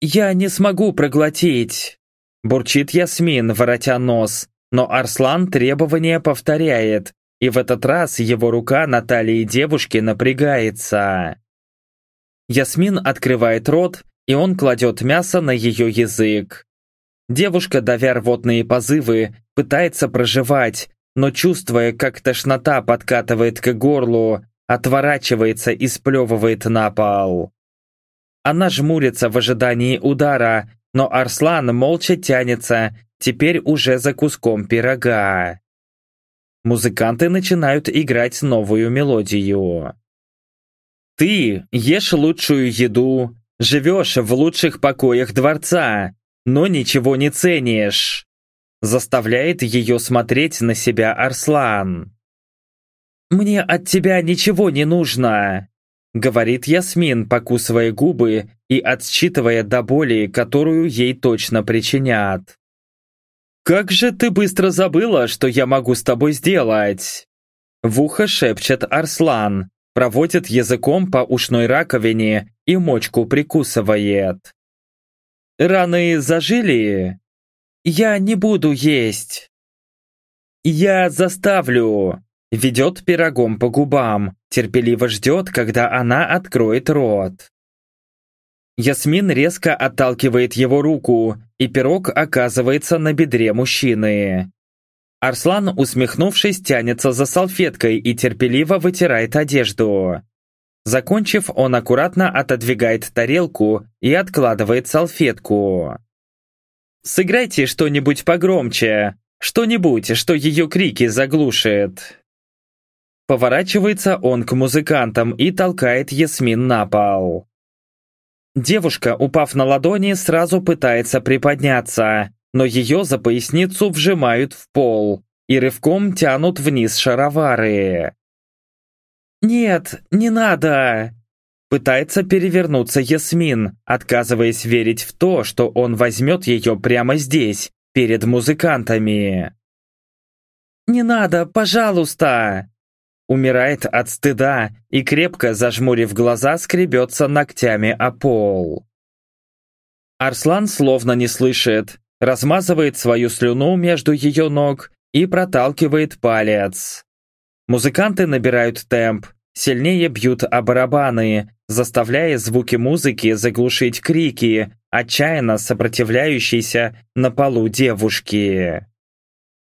«Я не смогу проглотить!» Бурчит Ясмин, воротя нос, но Арслан требования повторяет, и в этот раз его рука на талии девушки напрягается. Ясмин открывает рот, и он кладет мясо на ее язык. Девушка, давя рвотные позывы, пытается проживать, но чувствуя, как тошнота подкатывает к горлу, отворачивается и сплевывает на пол. Она жмурится в ожидании удара, но Арслан молча тянется, теперь уже за куском пирога. Музыканты начинают играть новую мелодию. Ты ешь лучшую еду, живешь в лучших покоях дворца, но ничего не ценишь. Заставляет ее смотреть на себя Арслан. «Мне от тебя ничего не нужно», говорит Ясмин, покусывая губы и отсчитывая до боли, которую ей точно причинят. «Как же ты быстро забыла, что я могу с тобой сделать?» В ухо шепчет Арслан, проводит языком по ушной раковине и мочку прикусывает. «Раны зажили?» «Я не буду есть». «Я заставлю!» Ведет пирогом по губам, терпеливо ждет, когда она откроет рот. Ясмин резко отталкивает его руку, и пирог оказывается на бедре мужчины. Арслан, усмехнувшись, тянется за салфеткой и терпеливо вытирает одежду. Закончив, он аккуратно отодвигает тарелку и откладывает салфетку. «Сыграйте что-нибудь погромче, что-нибудь, что ее крики заглушит». Поворачивается он к музыкантам и толкает Ясмин на пол. Девушка, упав на ладони, сразу пытается приподняться, но ее за поясницу вжимают в пол и рывком тянут вниз шаровары. «Нет, не надо!» Пытается перевернуться Ясмин, отказываясь верить в то, что он возьмет ее прямо здесь, перед музыкантами. «Не надо, пожалуйста!» Умирает от стыда и, крепко зажмурив глаза, скребется ногтями о пол. Арслан словно не слышит, размазывает свою слюну между ее ног и проталкивает палец. Музыканты набирают темп, сильнее бьют о барабаны, заставляя звуки музыки заглушить крики, отчаянно сопротивляющейся на полу девушки.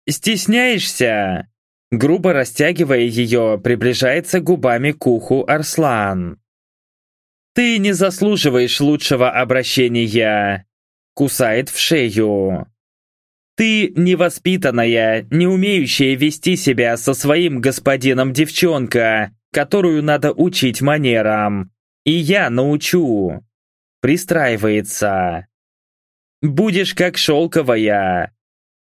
«Стесняешься?» Грубо растягивая ее, приближается губами к уху Арслан. «Ты не заслуживаешь лучшего обращения!» Кусает в шею. Ты невоспитанная, не умеющая вести себя со своим господином девчонка, которую надо учить манерам. И я научу. Пристраивается. Будешь как шелковая.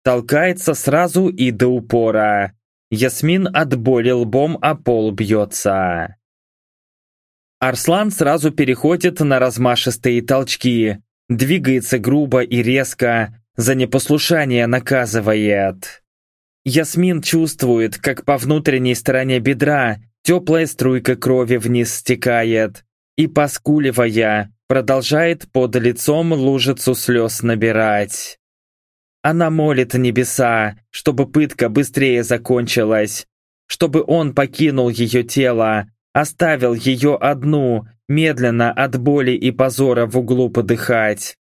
Толкается сразу и до упора. Ясмин от боли лбом о пол бьется. Арслан сразу переходит на размашистые толчки, двигается грубо и резко, за непослушание наказывает. Ясмин чувствует, как по внутренней стороне бедра теплая струйка крови вниз стекает и, поскуливая, продолжает под лицом лужицу слез набирать. Она молит небеса, чтобы пытка быстрее закончилась, чтобы он покинул ее тело, оставил ее одну, медленно от боли и позора в углу подыхать.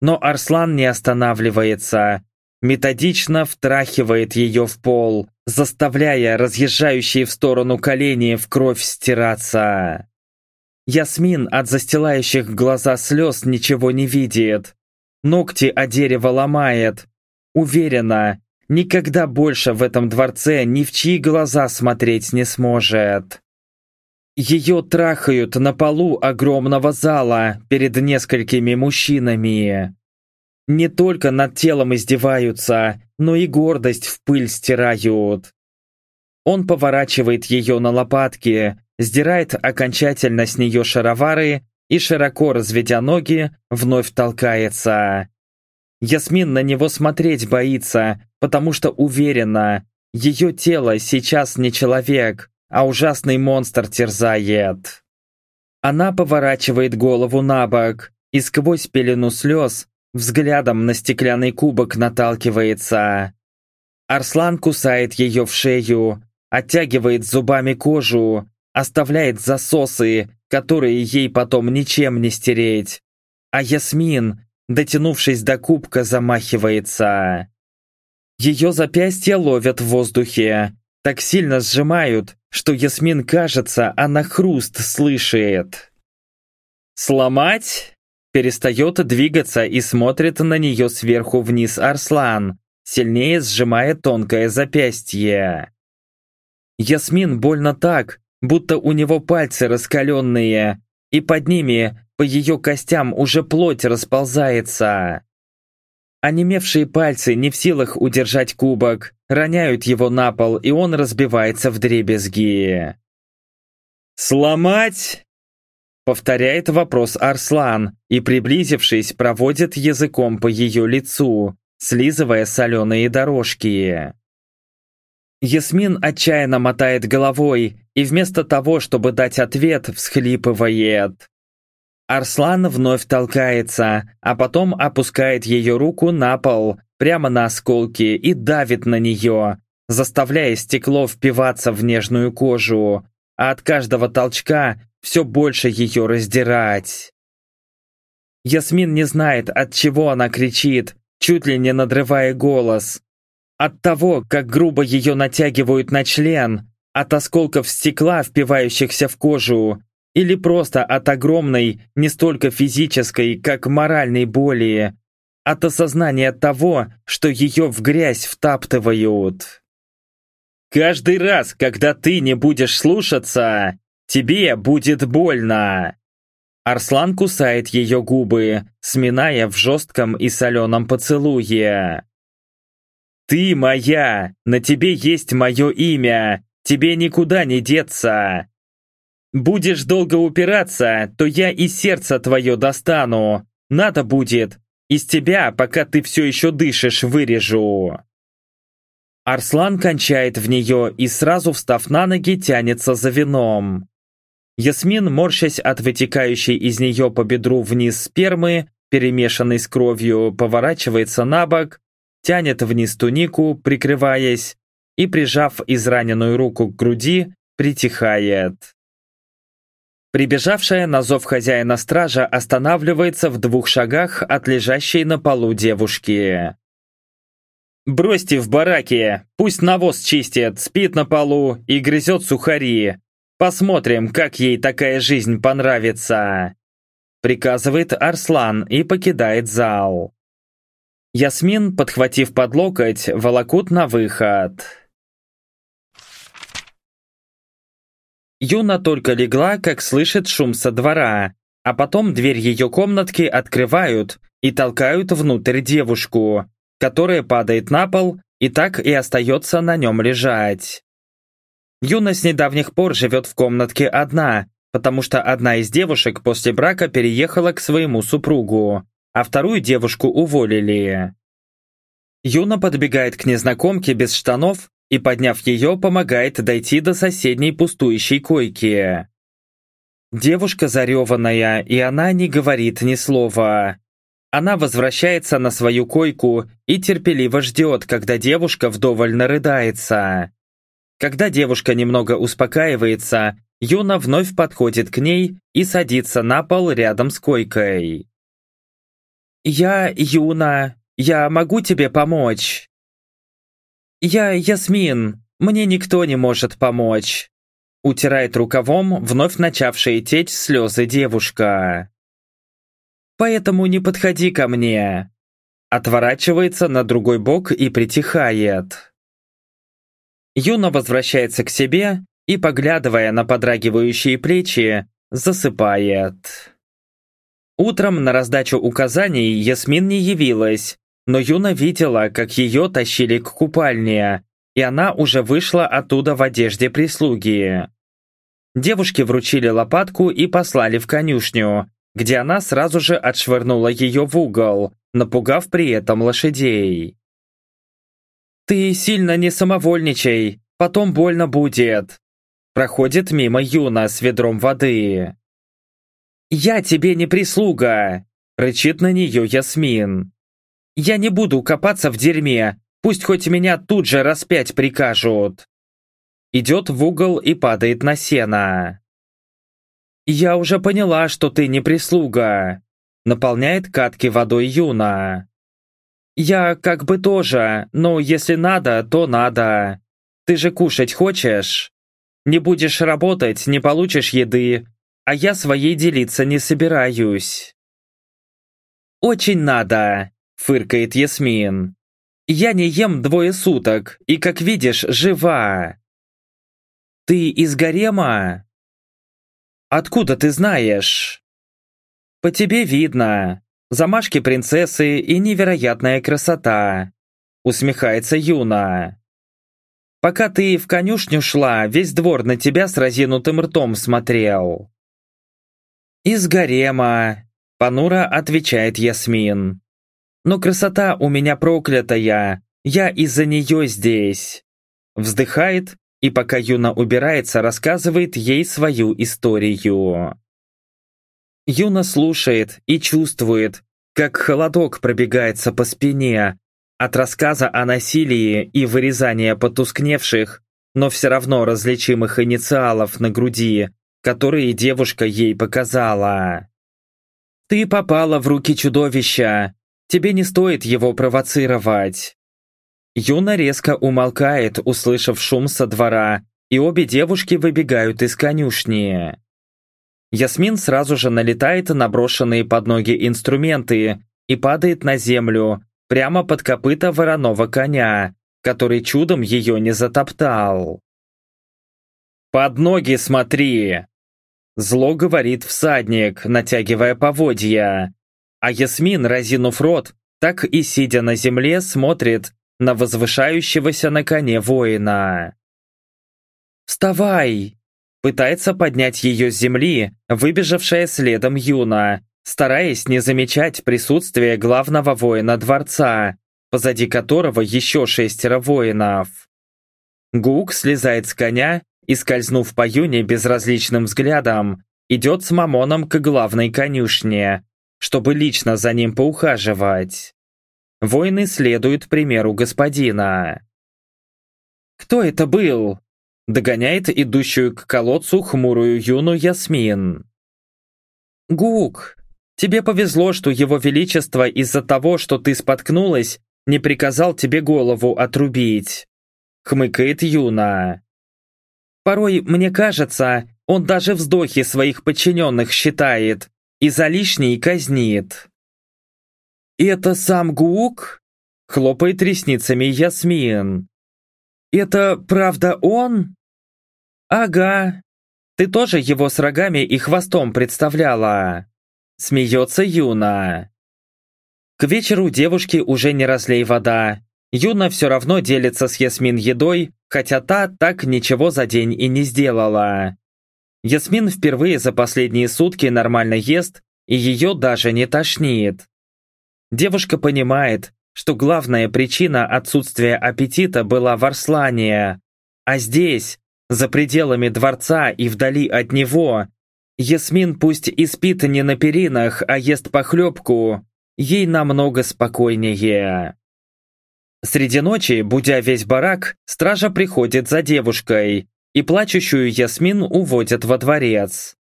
Но Арслан не останавливается. Методично втрахивает ее в пол, заставляя разъезжающие в сторону колени в кровь стираться. Ясмин от застилающих глаза слез ничего не видит. Ногти о дерево ломает. Уверена, никогда больше в этом дворце ни в чьи глаза смотреть не сможет. Ее трахают на полу огромного зала перед несколькими мужчинами. Не только над телом издеваются, но и гордость в пыль стирают. Он поворачивает ее на лопатки, сдирает окончательно с нее шаровары и, широко разведя ноги, вновь толкается. Ясмин на него смотреть боится, потому что уверена, ее тело сейчас не человек, а ужасный монстр терзает. Она поворачивает голову на бок и сквозь пелену слез взглядом на стеклянный кубок наталкивается. Арслан кусает ее в шею, оттягивает зубами кожу, оставляет засосы, которые ей потом ничем не стереть. А Ясмин, дотянувшись до кубка, замахивается. Ее запястья ловят в воздухе, так сильно сжимают, что Ясмин кажется, она хруст слышит. «Сломать?» Перестает двигаться и смотрит на нее сверху вниз Арслан, сильнее сжимая тонкое запястье. Ясмин больно так, будто у него пальцы раскаленные, и под ними по ее костям уже плоть расползается. Онемевшие пальцы не в силах удержать кубок, роняют его на пол, и он разбивается в дребезги. «Сломать?» Повторяет вопрос Арслан и, приблизившись, проводит языком по ее лицу, слизывая соленые дорожки. Ясмин отчаянно мотает головой и вместо того, чтобы дать ответ, всхлипывает. Арслан вновь толкается, а потом опускает ее руку на пол, прямо на осколки и давит на нее, заставляя стекло впиваться в нежную кожу, а от каждого толчка все больше ее раздирать. Ясмин не знает, от чего она кричит, чуть ли не надрывая голос, от того, как грубо ее натягивают на член, от осколков стекла, впивающихся в кожу, или просто от огромной, не столько физической, как моральной боли, от осознания того, что ее в грязь втаптывают. «Каждый раз, когда ты не будешь слушаться, тебе будет больно!» Арслан кусает ее губы, сминая в жестком и соленом поцелуе. «Ты моя! На тебе есть мое имя! Тебе никуда не деться! Будешь долго упираться, то я и сердце твое достану! Надо будет! Из тебя, пока ты все еще дышишь, вырежу!» Арслан кончает в нее и сразу встав на ноги тянется за вином. Ясмин, морщась от вытекающей из нее по бедру вниз спермы, перемешанной с кровью, поворачивается на бок тянет вниз тунику, прикрываясь, и, прижав израненную руку к груди, притихает. Прибежавшая на зов хозяина стража останавливается в двух шагах от лежащей на полу девушки. «Бросьте в бараке, пусть навоз чистит, спит на полу и грызет сухари. Посмотрим, как ей такая жизнь понравится», приказывает Арслан и покидает зал. Ясмин, подхватив под локоть, волокут на выход. Юна только легла, как слышит шум со двора, а потом дверь ее комнатки открывают и толкают внутрь девушку, которая падает на пол и так и остается на нем лежать. Юна с недавних пор живет в комнатке одна, потому что одна из девушек после брака переехала к своему супругу, а вторую девушку уволили. Юна подбегает к незнакомке без штанов и, подняв ее, помогает дойти до соседней пустующей койки. Девушка зареванная, и она не говорит ни слова. Она возвращается на свою койку и терпеливо ждет, когда девушка вдоволь нарыдается. Когда девушка немного успокаивается, Юна вновь подходит к ней и садится на пол рядом с койкой. «Я Юна. Я могу тебе помочь?» «Я Ясмин. Мне никто не может помочь», утирает рукавом вновь начавшие течь слезы девушка. «Поэтому не подходи ко мне». отворачивается на другой бок и притихает. Юна возвращается к себе и, поглядывая на подрагивающие плечи, засыпает. Утром на раздачу указаний Ясмин не явилась, но Юна видела, как ее тащили к купальне, и она уже вышла оттуда в одежде прислуги. Девушки вручили лопатку и послали в конюшню, где она сразу же отшвырнула ее в угол, напугав при этом лошадей. «Ты сильно не самовольничай, потом больно будет», проходит мимо Юна с ведром воды. «Я тебе не прислуга!» – рычит на нее Ясмин. «Я не буду копаться в дерьме, пусть хоть меня тут же распять прикажут!» Идет в угол и падает на сено. «Я уже поняла, что ты не прислуга», – наполняет катки водой Юна. «Я как бы тоже, но если надо, то надо. Ты же кушать хочешь? Не будешь работать, не получишь еды, а я своей делиться не собираюсь». «Очень надо», — фыркает Ясмин. «Я не ем двое суток, и, как видишь, жива». «Ты из гарема?» «Откуда ты знаешь?» «По тебе видно. Замашки принцессы и невероятная красота», усмехается Юна. «Пока ты в конюшню шла, весь двор на тебя с разинутым ртом смотрел». «Из гарема», — понуро отвечает Ясмин. «Но красота у меня проклятая, я из-за нее здесь». Вздыхает и пока Юна убирается, рассказывает ей свою историю. Юна слушает и чувствует, как холодок пробегается по спине от рассказа о насилии и вырезания потускневших, но все равно различимых инициалов на груди, которые девушка ей показала. «Ты попала в руки чудовища. Тебе не стоит его провоцировать». Юна резко умолкает, услышав шум со двора, и обе девушки выбегают из конюшни. Ясмин сразу же налетает на брошенные под ноги инструменты и падает на землю, прямо под копыта вороного коня, который чудом ее не затоптал. «Под ноги смотри!» Зло говорит всадник, натягивая поводья. А Ясмин, разинув рот, так и сидя на земле, смотрит на возвышающегося на коне воина. «Вставай!» Пытается поднять ее с земли, выбежавшая следом Юна, стараясь не замечать присутствие главного воина дворца, позади которого еще шестеро воинов. Гук слезает с коня и, скользнув по Юне безразличным взглядом, идет с Мамоном к главной конюшне, чтобы лично за ним поухаживать. Воины следуют примеру господина. «Кто это был?» Догоняет идущую к колодцу хмурую юну Ясмин. «Гук, тебе повезло, что его величество из-за того, что ты споткнулась, не приказал тебе голову отрубить», хмыкает Юна. «Порой, мне кажется, он даже вздохи своих подчиненных считает и за лишний казнит». «Это сам Гук?» хлопает ресницами Ясмин. «Это правда он?» «Ага. Ты тоже его с рогами и хвостом представляла?» Смеется Юна. К вечеру девушки уже не разлей вода. Юна все равно делится с Ясмин едой, хотя та так ничего за день и не сделала. Ясмин впервые за последние сутки нормально ест, и ее даже не тошнит. Девушка понимает, что главная причина отсутствия аппетита была в Арслане. А здесь, за пределами дворца и вдали от него, Ясмин пусть и спит не на перинах, а ест похлебку, ей намного спокойнее. Среди ночи, будя весь барак, стража приходит за девушкой, и плачущую Ясмин уводят во дворец.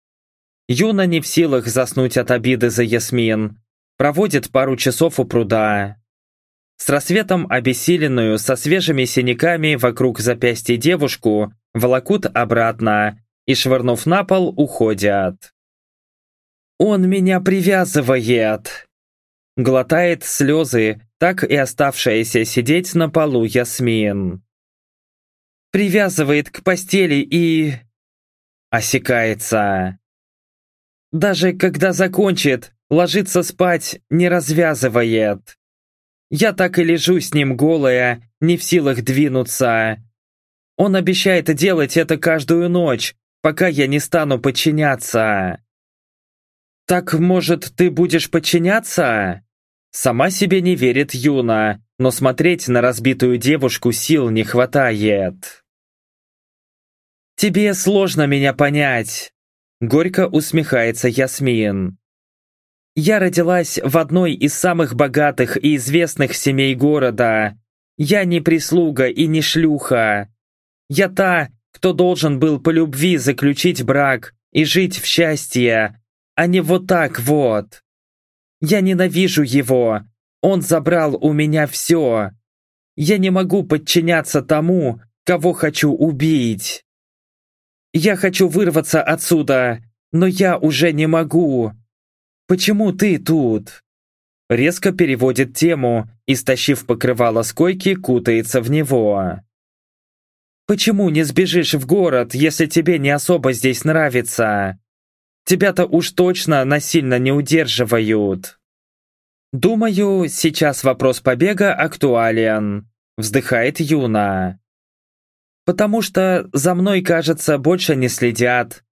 Юна не в силах заснуть от обиды за Ясмин, проводит пару часов у пруда. С рассветом обессиленную, со свежими синяками вокруг запястья девушку волокут обратно и, швырнув на пол, уходят. «Он меня привязывает!» Глотает слезы, так и оставшаяся сидеть на полу Ясмин. Привязывает к постели и... Осекается. Даже когда закончит, ложится спать, не развязывает. Я так и лежу с ним голая, не в силах двинуться. Он обещает делать это каждую ночь, пока я не стану подчиняться. Так, может, ты будешь подчиняться? Сама себе не верит Юна, но смотреть на разбитую девушку сил не хватает. «Тебе сложно меня понять», — горько усмехается Ясмин. «Я родилась в одной из самых богатых и известных семей города. Я не прислуга и не шлюха. Я та, кто должен был по любви заключить брак и жить в счастье, а не вот так вот. Я ненавижу его. Он забрал у меня все. Я не могу подчиняться тому, кого хочу убить. Я хочу вырваться отсюда, но я уже не могу. Почему ты тут?» Резко переводит тему и, стащив покрывало с койки, кутается в него. «Почему не сбежишь в город, если тебе не особо здесь нравится? Тебя-то уж точно насильно не удерживают. Думаю, сейчас вопрос побега актуален, вздыхает Юна. Потому что за мной, кажется, больше не следят.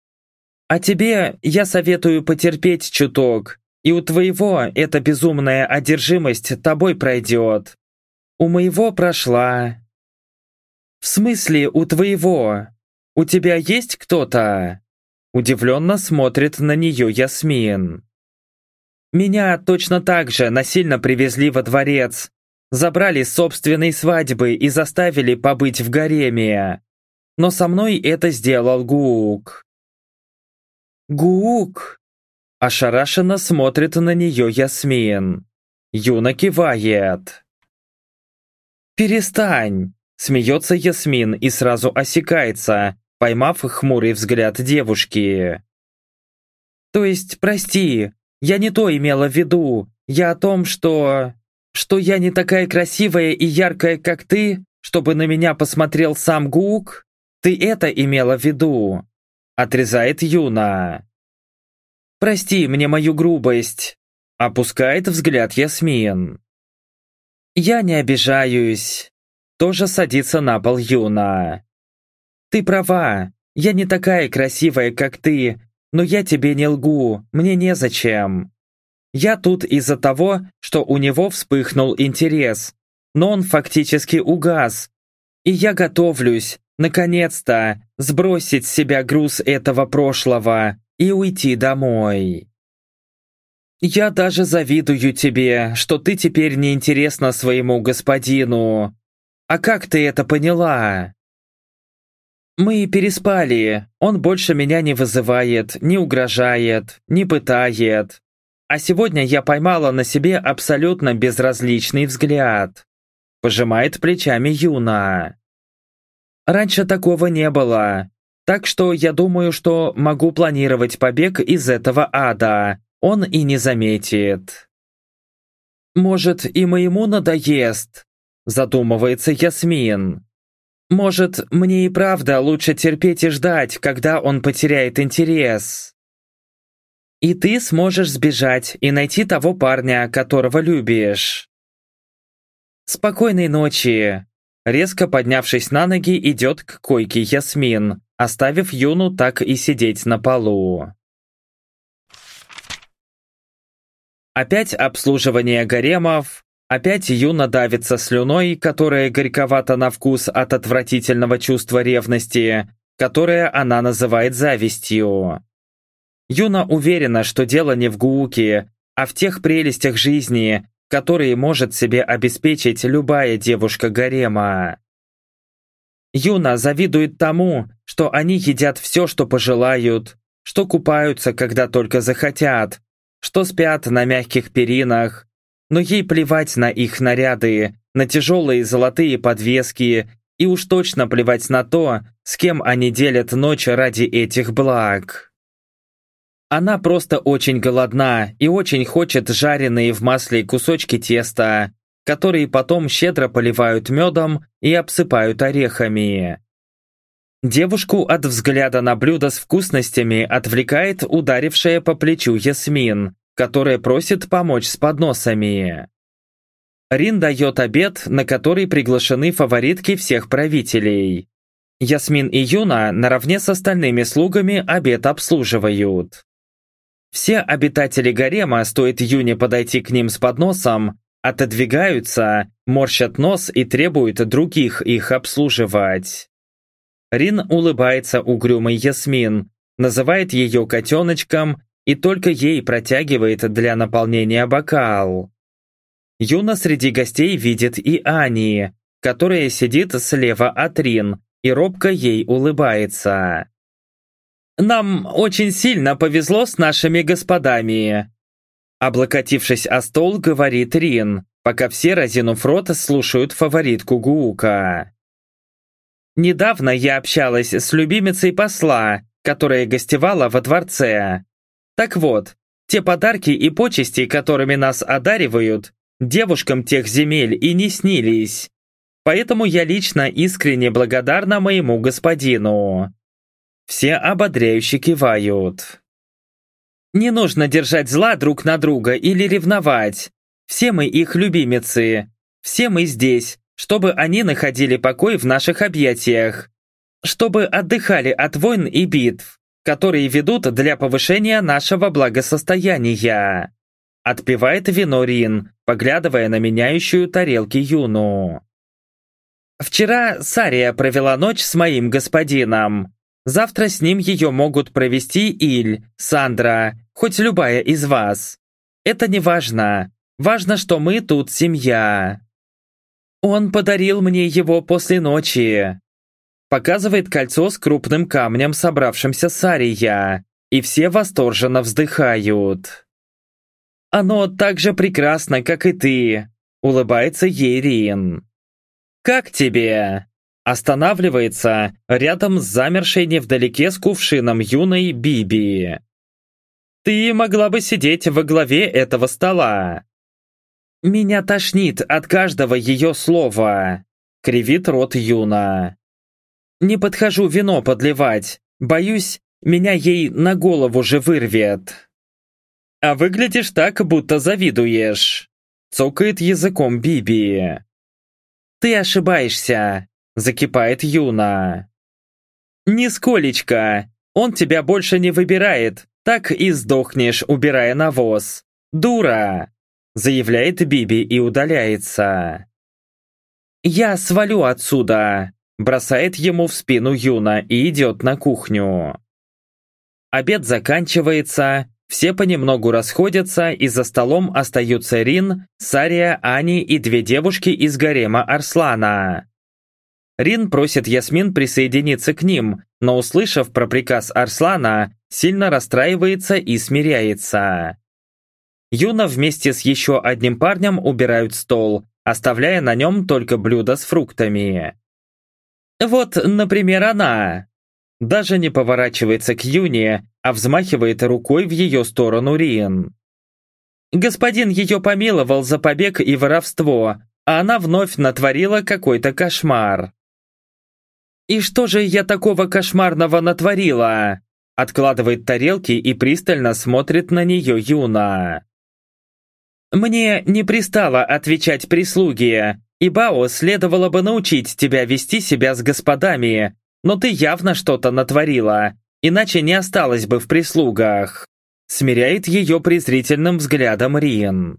А тебе я советую потерпеть чуток, и у твоего эта безумная одержимость тобой пройдет. У моего прошла. В смысле у твоего? У тебя есть кто-то? Удивленно смотрит на нее Ясмин. Меня точно так же насильно привезли во дворец, забрали с собственной свадьбы и заставили побыть в гареме. Но со мной это сделал Гук. Гук! Ошарашенно смотрит на нее Ясмин. Юна кивает. «Перестань!» Смеется Ясмин и сразу осекается, поймав хмурый взгляд девушки. «То есть, прости, я не то имела в виду. Я о том, что... что я не такая красивая и яркая, как ты, чтобы на меня посмотрел сам Гук? Ты это имела в виду?» Отрезает Юна. «Прости мне мою грубость», — опускает взгляд Ясмин. «Я не обижаюсь». Тоже садится на пол Юна. Ты права, я не такая красивая, как ты, но я тебе не лгу, мне незачем. Я тут из-за того, что у него вспыхнул интерес, но он фактически угас. И я готовлюсь, наконец-то, сбросить с себя груз этого прошлого и уйти домой. Я даже завидую тебе, что ты теперь неинтересна своему господину. А как ты это поняла? Мы переспали. Он больше меня не вызывает, не угрожает, не пытает. А сегодня я поймала на себе абсолютно безразличный взгляд. Пожимает плечами Юна. Раньше такого не было. Так что я думаю, что могу планировать побег из этого ада. Он и не заметит. Может, и моему надоест? Задумывается Ясмин. Может, мне и правда лучше терпеть и ждать, когда он потеряет интерес. И ты сможешь сбежать и найти того парня, которого любишь. Спокойной ночи. Резко поднявшись на ноги, идет к койке Ясмин, оставив Юну так и сидеть на полу. Опять обслуживание гаремов, Опять Юна давится слюной, которая горьковата на вкус от отвратительного чувства ревности, которое она называет завистью. Юна уверена, что дело не в Гууке, а в тех прелестях жизни, которые может себе обеспечить любая девушка гарема. Юна завидует тому, что они едят все, что пожелают, что купаются, когда только захотят, что спят на мягких перинах, но ей плевать на их наряды, на тяжелые золотые подвески и уж точно плевать на то, с кем они делят ночь ради этих благ. Она просто очень голодна и очень хочет жареные в масле кусочки теста, которые потом щедро поливают медом и обсыпают орехами. Девушку от взгляда на блюдо с вкусностями отвлекает ударившая по плечу Ясмин, которая просит помочь с подносами. Рин дает обед, на который приглашены фаворитки всех правителей. Ясмин и Юна наравне с остальными слугами обед обслуживают. Все обитатели гарема, стоит Юне подойти к ним с подносом, отодвигаются, морщат нос и требуют других их обслуживать. Рин улыбается угрюмой Ясмин, называет ее котеночком и только ей протягивает для наполнения бокал. Юна среди гостей видит и Ани, которая сидит слева от Рин и робко ей улыбается. «Нам очень сильно повезло с нашими господами!» Облокотившись о стол, говорит Рин, пока все, разинув рот, слушают фаворитку Гуука. «Недавно я общалась с любимицей посла, которая гостевала во дворце. Так вот, те подарки и почести, которыми нас одаривают, девушкам тех земель и не снились. Поэтому я лично искренне благодарна моему господину. Все ободряюще кивают. Не нужно держать зла друг на друга или ревновать. Все мы их любимицы. Все мы здесь, чтобы они находили покой в наших объятиях. Чтобы отдыхали от войн и битв, которые ведут для повышения нашего благосостояния. Отпивает вино Рин, поглядывая на меняющую тарелки Юну. Вчера Сария провела ночь с моим господином. Завтра с ним ее могут провести Иль, Сандра, хоть любая из вас. Это не важно. Важно, что мы тут семья. Он подарил мне его после ночи. Показывает кольцо с крупным камнем, собравшимся Сария, и все восторженно вздыхают. Оно так же прекрасно, как и ты, улыбается Ерин. Как тебе? Останавливается рядом с замершей невдалеке с кувшином юной Биби. Ты могла бы сидеть во главе этого стола. Меня тошнит от каждого ее слова, кривит рот Юна. Не подхожу вино подливать, боюсь, меня ей на голову же вырвет. А выглядишь так, будто завидуешь, цокает языком Биби. Ты ошибаешься, Закипает Юна. «Нисколечко! Он тебя больше не выбирает, так и сдохнешь, убирая навоз. Дура!» Заявляет Биби и удаляется. «Я свалю отсюда!» Бросает ему в спину Юна и идет на кухню. Обед заканчивается, все понемногу расходятся, и за столом остаются Рин, Сария, Ани и две девушки из гарема Арслана. Рин просит Ясмин присоединиться к ним, но услышав про приказ Арслана, сильно расстраивается и смиряется. Юна вместе с еще одним парнем убирают стол, оставляя на нем только блюда с фруктами. Вот, например, она. Даже не поворачивается к Юне, а взмахивает рукой в ее сторону Рин. Господин ее помиловал за побег и воровство, а она вновь натворила какой-то кошмар. «И что же я такого кошмарного натворила?» Откладывает тарелки и пристально смотрит на нее Юна. «Мне не пристало отвечать прислуге, и Бао следовало бы научить тебя вести себя с господами, но ты явно что-то натворила, иначе не осталось бы в прислугах», смиряет ее презрительным взглядом Рин.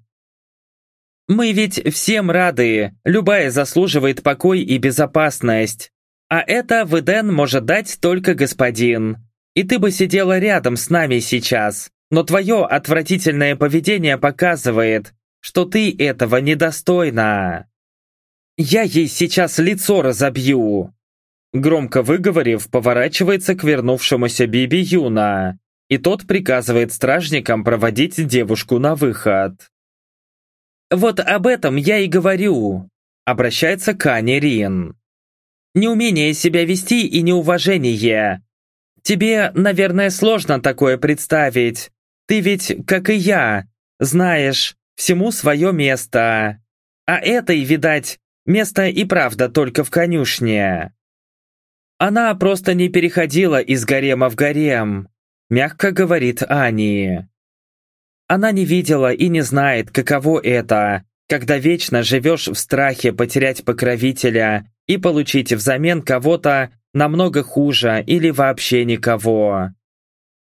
«Мы ведь всем рады, любая заслуживает покой и безопасность, а это в Эден может дать только господин. И ты бы сидела рядом с нами сейчас, но твое отвратительное поведение показывает, что ты этого недостойна. Я ей сейчас лицо разобью. Громко выговорив, поворачивается к вернувшемуся Биби Юна, и тот приказывает стражникам проводить девушку на выход. «Вот об этом я и говорю», — обращается к Ане Рин неумение себя вести и неуважение. Тебе, наверное, сложно такое представить. Ты ведь, как и я, знаешь, всему свое место. А этой, видать, место и правда только в конюшне. Она просто не переходила из гарема в гарем, мягко говорит Ани. Она не видела и не знает, каково это, когда вечно живешь в страхе потерять покровителя и получить взамен кого-то намного хуже или вообще никого.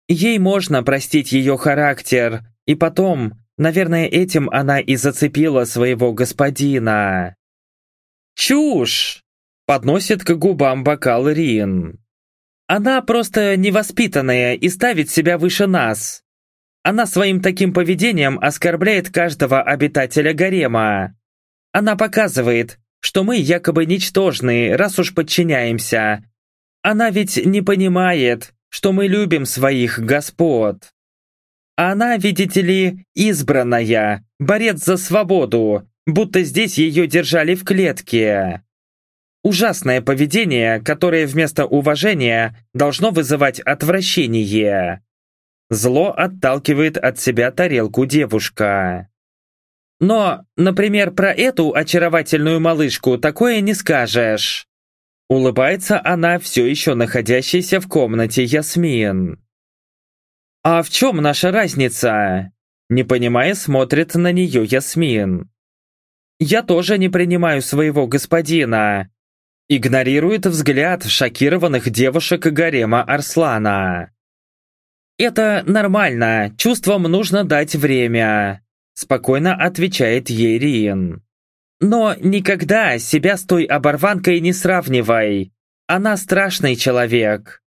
Ей можно простить ее характер, и потом, наверное, этим она и зацепила своего господина. «Чушь!» – подносит к губам бокал Рин. «Она просто невоспитанная и ставит себя выше нас. Она своим таким поведением оскорбляет каждого обитателя гарема. Она показывает, что мы якобы ничтожные, раз уж подчиняемся. Она ведь не понимает, что мы любим своих господ. Она, видите ли, избранная, борец за свободу, будто здесь ее держали в клетке. Ужасное поведение, которое вместо уважения должно вызывать отвращение. Зло отталкивает от себя тарелку девушка. Но, например, про эту очаровательную малышку такое не скажешь. Улыбается она, все еще находящейся в комнате Ясмин. «А в чем наша разница?» Не понимая, смотрит на нее Ясмин. «Я тоже не принимаю своего господина». Игнорирует взгляд шокированных девушек гарема Арслана. «Это нормально, чувствам нужно дать время», спокойно отвечает ей Риен. «Но никогда себя с той оборванкой не сравнивай. Она страшный человек.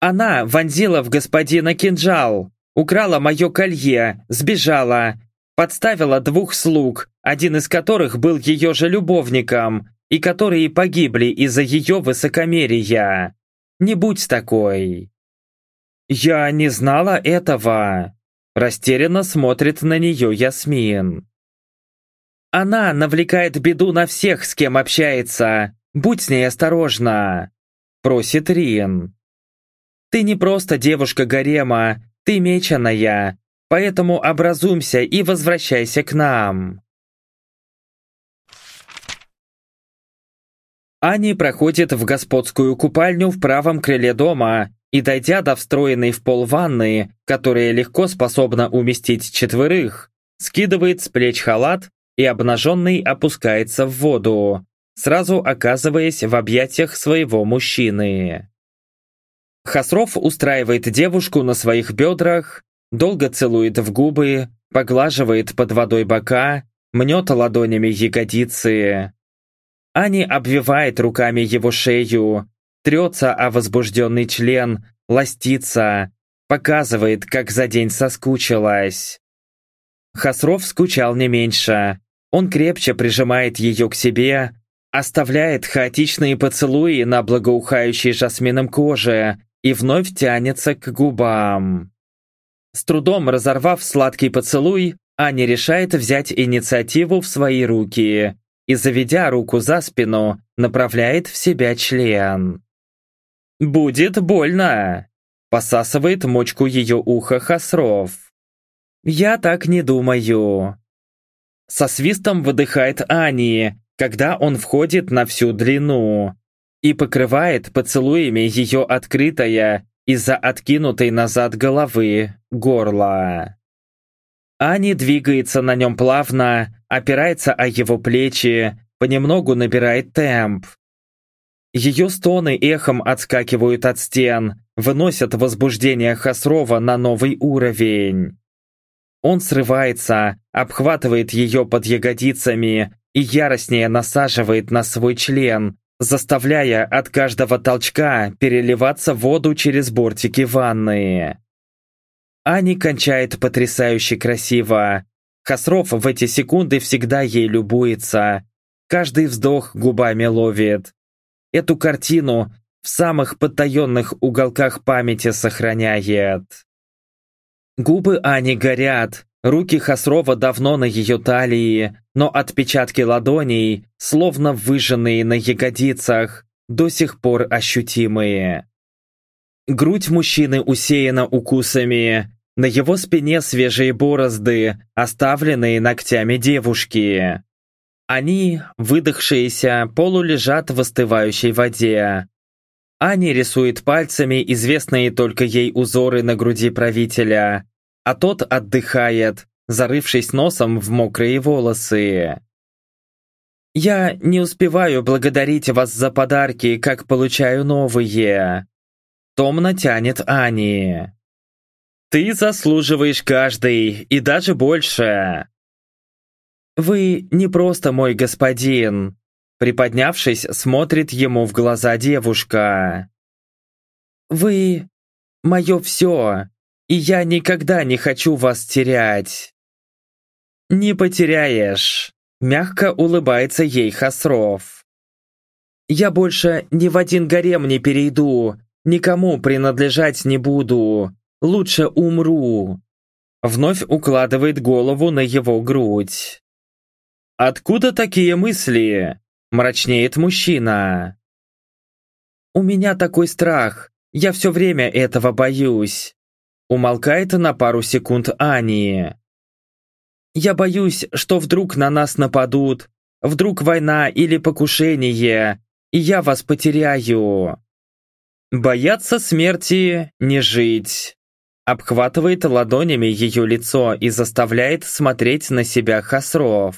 Она вонзила в господина кинжал, украла мое колье, сбежала, подставила двух слуг, один из которых был ее же любовником, и которые погибли из-за ее высокомерия. Не будь такой. «Я не знала этого!» Растерянно смотрит на нее Ясмин. «Она навлекает беду на всех, с кем общается. Будь с ней осторожна!» Просит Рин. «Ты не просто девушка гарема, ты меченая, поэтому образумся и возвращайся к нам!» Ани проходит в господскую купальню в правом крыле дома и, дойдя до встроенной в пол ванны, которая легко способна уместить четверых, скидывает с плеч халат и обнаженный опускается в воду, сразу оказываясь в объятиях своего мужчины. Хасров устраивает девушку на своих бедрах, долго целует в губы, поглаживает под водой бока, мнет ладонями ягодицы. Ани обвивает руками его шею, трется о возбужденный член, ластится, показывает, как за день соскучилась. Хасров скучал не меньше. Он крепче прижимает ее к себе, оставляет хаотичные поцелуи на благоухающей жасмином коже и вновь тянется к губам. С трудом разорвав сладкий поцелуй, Аня решает взять инициативу в свои руки и, заведя руку за спину, направляет в себя член. «Будет больно!» Посасывает мочку ее уха Хасров. «Я так не думаю!» Со свистом выдыхает Ани, когда он входит на всю длину и покрывает поцелуями ее открытое из-за откинутой назад головы горло. Ани двигается на нем плавно, опирается о его плечи, понемногу набирает темп. Ее стоны эхом отскакивают от стен, выносят возбуждение Хасрова на новый уровень. Он срывается, обхватывает ее под ягодицами и яростнее насаживает на свой член, заставляя от каждого толчка переливаться воду через бортики ванны. Ани кончает потрясающе красиво. Хасров в эти секунды всегда ей любуется. Каждый вздох губами ловит. Эту картину в самых потаенных уголках памяти сохраняет. Губы Ани горят, руки Хасрова давно на ее талии, но отпечатки ладоней, словно выжженные на ягодицах, до сих пор ощутимые. Грудь мужчины усеяна укусами, на его спине свежие борозды, оставленные ногтями девушки. Они, выдохшиеся, полулежат в остывающей воде. Ани рисует пальцами известные только ей узоры на груди правителя, а тот отдыхает, зарывшись носом в мокрые волосы. «Я не успеваю благодарить вас за подарки, как получаю новые», Томно тянет Ани. «Ты заслуживаешь каждый, и даже больше!» «Вы не просто мой господин!» Приподнявшись, смотрит ему в глаза девушка. «Вы мое все, и я никогда не хочу вас терять!» «Не потеряешь!» Мягко улыбается ей Хасров. «Я больше ни в один гарем не перейду, никому принадлежать не буду, лучше умру». Вновь укладывает голову на его грудь. «Откуда такие мысли?» – мрачнеет мужчина. «У меня такой страх, я все время этого боюсь», – умолкает на пару секунд Ани. «Я боюсь, что вдруг на нас нападут, вдруг война или покушение, и я вас потеряю». Бояться смерти не жить обхватывает ладонями ее лицо и заставляет смотреть на себя Хасров.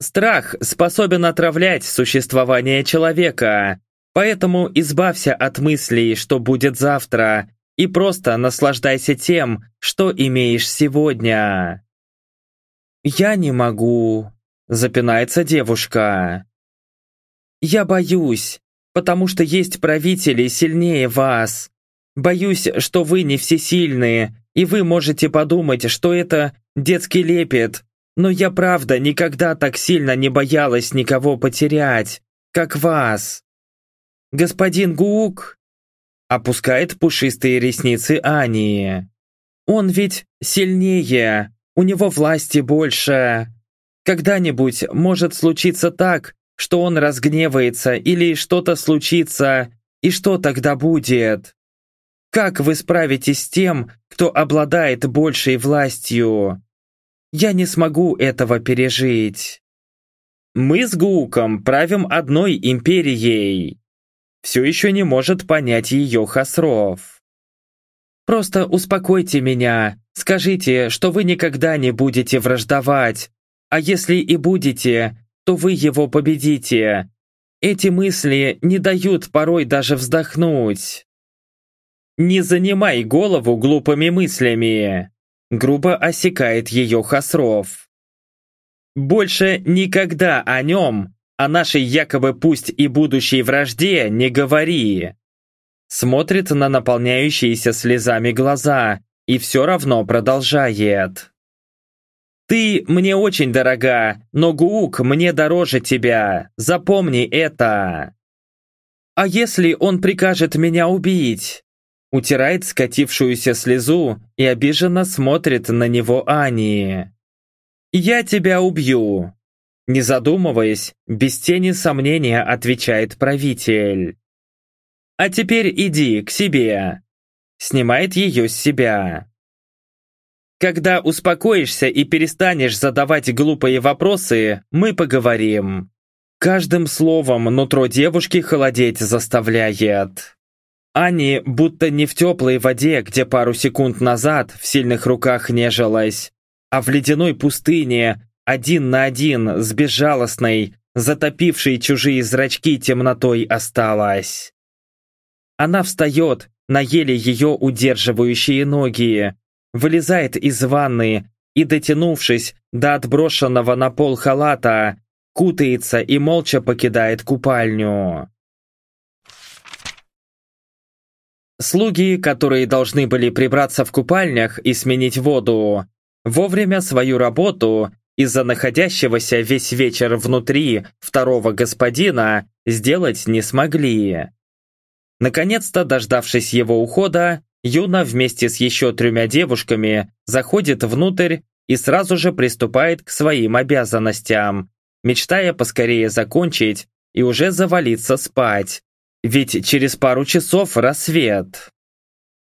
Страх способен отравлять существование человека, поэтому избавься от мыслей, что будет завтра, и просто наслаждайся тем, что имеешь сегодня. «Я не могу», – запинается девушка. «Я боюсь, потому что есть правители сильнее вас. Боюсь, что вы не всесильные, и вы можете подумать, что это детский лепет, но я правда никогда так сильно не боялась никого потерять, как вас. Господин Гук опускает пушистые ресницы Ани. Он ведь сильнее, у него власти больше. Когда-нибудь может случиться так, что он разгневается или что-то случится, и что тогда будет? Как вы справитесь с тем, кто обладает большей властью? Я не смогу этого пережить. Мы с Гуком правим одной империей. Все еще не может понять ее Хасров. Просто успокойте меня, скажите, что вы никогда не будете враждовать, а если и будете, то вы его победите. Эти мысли не дают порой даже вздохнуть. Не занимай голову глупыми мыслями грубо осекает ее Хасров. Больше никогда о нем, о нашей якобы пусть и будущей вражде, не говори. Смотрит на наполняющиеся слезами глаза и все равно продолжает. «Ты мне очень дорога, но Гуук мне дороже тебя. Запомни это!» «А если он прикажет меня убить?» Утирает скатившуюся слезу и обиженно смотрит на него Ани. «Я тебя убью!» Не задумываясь, без тени сомнения отвечает правитель. «А теперь иди к себе!» Снимает ее с себя. «Когда успокоишься и перестанешь задавать глупые вопросы, мы поговорим». Каждым словом нутро девушки холодеть заставляет. Ани будто не в теплой воде, где пару секунд назад в сильных руках нежилась, а в ледяной пустыне, один на один с безжалостной, затопившей чужие зрачки темнотой осталась. Она встает на еле ее удерживающие ноги, вылезает из ванны и, дотянувшись до отброшенного на пол халата, кутается и молча покидает купальню. Слуги, которые должны были прибраться в купальнях и сменить воду, вовремя свою работу из-за находящегося весь вечер внутри второго господина сделать не смогли. Наконец-то, дождавшись его ухода, Юна вместе с еще тремя девушками заходит внутрь и сразу же приступает к своим обязанностям, мечтая поскорее закончить и уже завалиться спать, ведь через пару часов рассвет.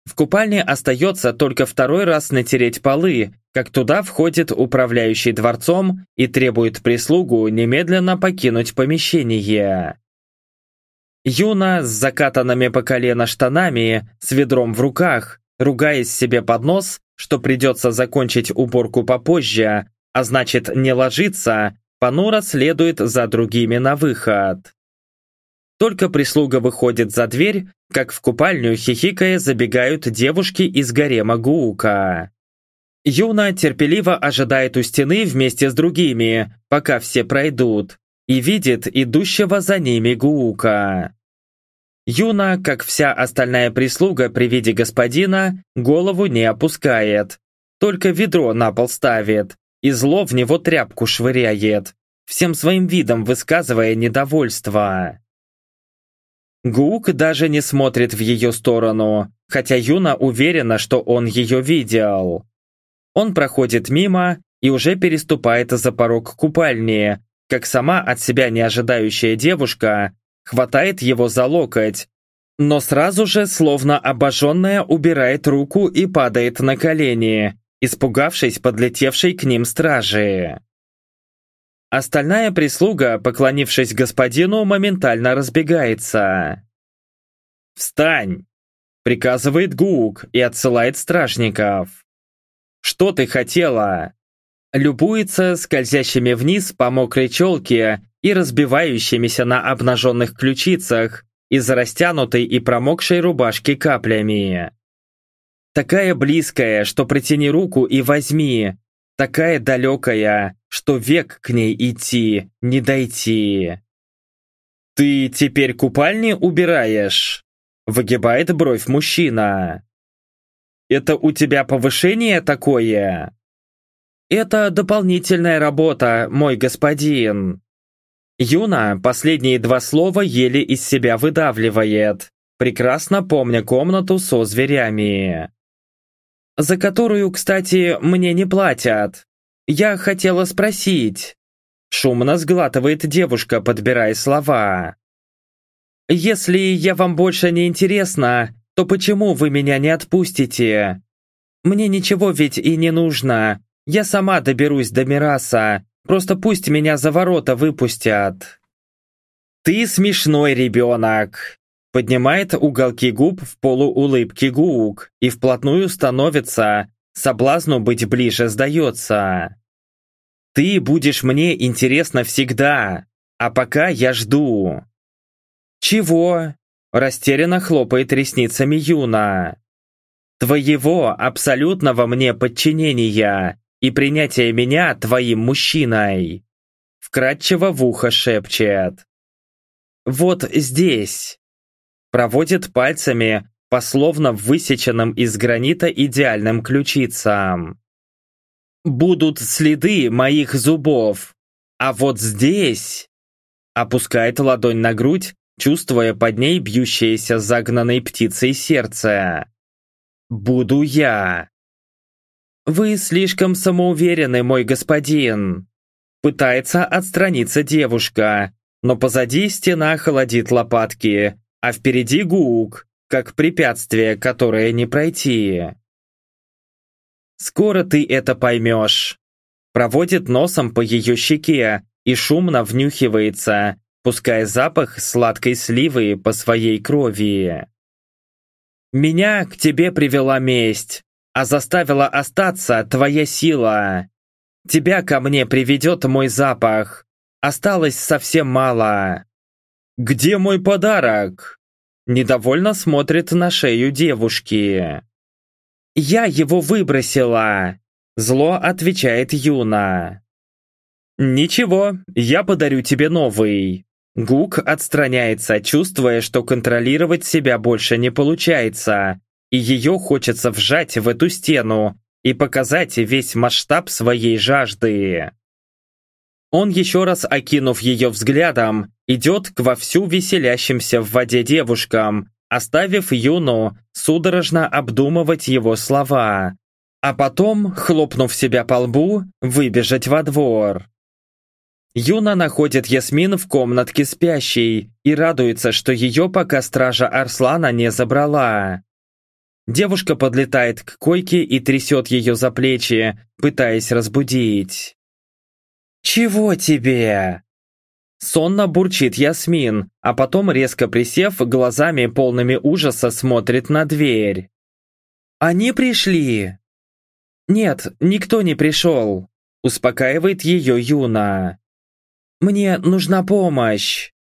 В купальне остается только второй раз натереть полы, как туда входит управляющий дворцом и требует прислугу немедленно покинуть помещение. Юна с закатанными по колено штанами, с ведром в руках, ругаясь себе под нос, что придется закончить уборку попозже, а значит не ложиться, понуро следует за другими на выход. Только прислуга выходит за дверь, как в купальню хихикая забегают девушки из гарема Гуука. Юна терпеливо ожидает у стены вместе с другими, пока все пройдут, и видит идущего за ними Гуука. Юна, как вся остальная прислуга при виде господина, голову не опускает, только ведро на пол ставит и зло в него тряпку швыряет, всем своим видом высказывая недовольство. Гук даже не смотрит в ее сторону, хотя Юна уверена, что он ее видел. Он проходит мимо и уже переступает за порог купальни, как сама от себя не ожидающая девушка, хватает его за локоть, но сразу же, словно обожженная, убирает руку и падает на колени, испугавшись подлетевшей к ним стражи. Остальная прислуга, поклонившись господину, моментально разбегается. «Встань!» — приказывает Гук и отсылает стражников. «Что ты хотела?» Любуется скользящими вниз по мокрой челке и разбивающимися на обнаженных ключицах из растянутой и промокшей рубашки каплями. Такая близкая, что протяни руку и возьми, такая далекая, что век к ней идти, не дойти. «Ты теперь купальни убираешь?» Выгибает бровь мужчина. «Это у тебя повышение такое?» «Это дополнительная работа, мой господин». Юна последние два слова еле из себя выдавливает, прекрасно помня комнату со зверями. За которую, кстати, мне не платят. «Я хотела спросить...» Шумно сглатывает девушка, подбирая слова. «Если я вам больше не интересна, то почему вы меня не отпустите? Мне ничего ведь и не нужно. Я сама доберусь до Мираса. Просто пусть меня за ворота выпустят». «Ты смешной ребенок!» Поднимает уголки губ в полуулыбке Гук и вплотную становится, соблазну быть ближе сдается. Ты будешь мне интересна всегда, а пока я жду». «Чего?» – растерянно хлопает ресницами Юна. «Твоего абсолютного мне подчинения и принятия меня твоим мужчиной!» Вкратчиво в ухо шепчет. «Вот здесь!» Проводит пальцами по словно высеченным из гранита идеальным ключицам будут следы моих зубов. А вот здесь...» Опускает ладонь на грудь, чувствуя под ней бьющееся загнанной птицей сердце. «Буду я». «Вы слишком самоуверены, мой господин». Пытается отстраниться девушка, но позади стена холодит лопатки, а впереди гук, как препятствие, которое не пройти. Скоро ты это поймешь. Проводит носом по ее щеке и шумно внюхивается, пуская запах сладкой сливы по своей крови. Меня к тебе привела месть, а заставила остаться твоя сила. Тебя ко мне приведет мой запах. Осталось совсем мало. Где мой подарок? Недовольно смотрит на шею девушки. «Я его выбросила!» Зло отвечает Юна. «Ничего, я подарю тебе новый». Гук отстраняется, чувствуя, что контролировать себя больше не получается, и ее хочется вжать в эту стену и показать весь масштаб своей жажды. Он еще раз окинув ее взглядом, идет к вовсю веселящимся в воде девушкам, оставив Юну судорожно обдумывать его слова, а потом, хлопнув себя по лбу, выбежать во двор. Юна находит Ясмин в комнатке спящей и радуется, что ее пока стража Арслана не забрала. Девушка подлетает к койке и трясет ее за плечи, пытаясь разбудить. «Чего тебе?» Сонно бурчит Ясмин, а потом, резко присев, глазами полными ужаса смотрит на дверь. «Они пришли!» «Нет, никто не пришел», — успокаивает ее Юна. «Мне нужна помощь».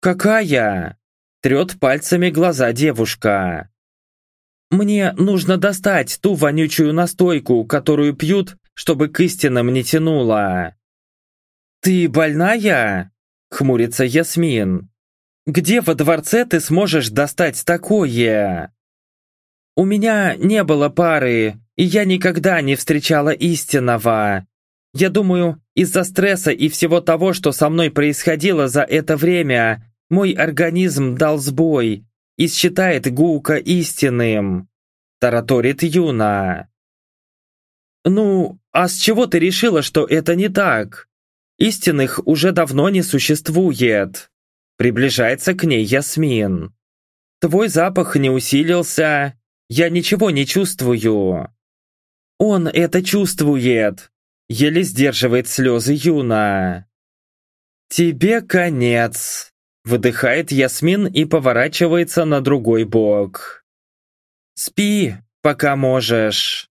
«Какая?» — трет пальцами глаза девушка. «Мне нужно достать ту вонючую настойку, которую пьют, чтобы к истинам не тянуло». «Ты больная?» — хмурится Ясмин. «Где во дворце ты сможешь достать такое?» «У меня не было пары, и я никогда не встречала истинного. Я думаю, из-за стресса и всего того, что со мной происходило за это время, мой организм дал сбой и считает Гука истинным», — тараторит Юна. «Ну, а с чего ты решила, что это не так?» Истинных уже давно не существует. Приближается к ней Ясмин. Твой запах не усилился. Я ничего не чувствую. Он это чувствует. Еле сдерживает слезы Юна. Тебе конец. Выдыхает Ясмин и поворачивается на другой бок. Спи, пока можешь.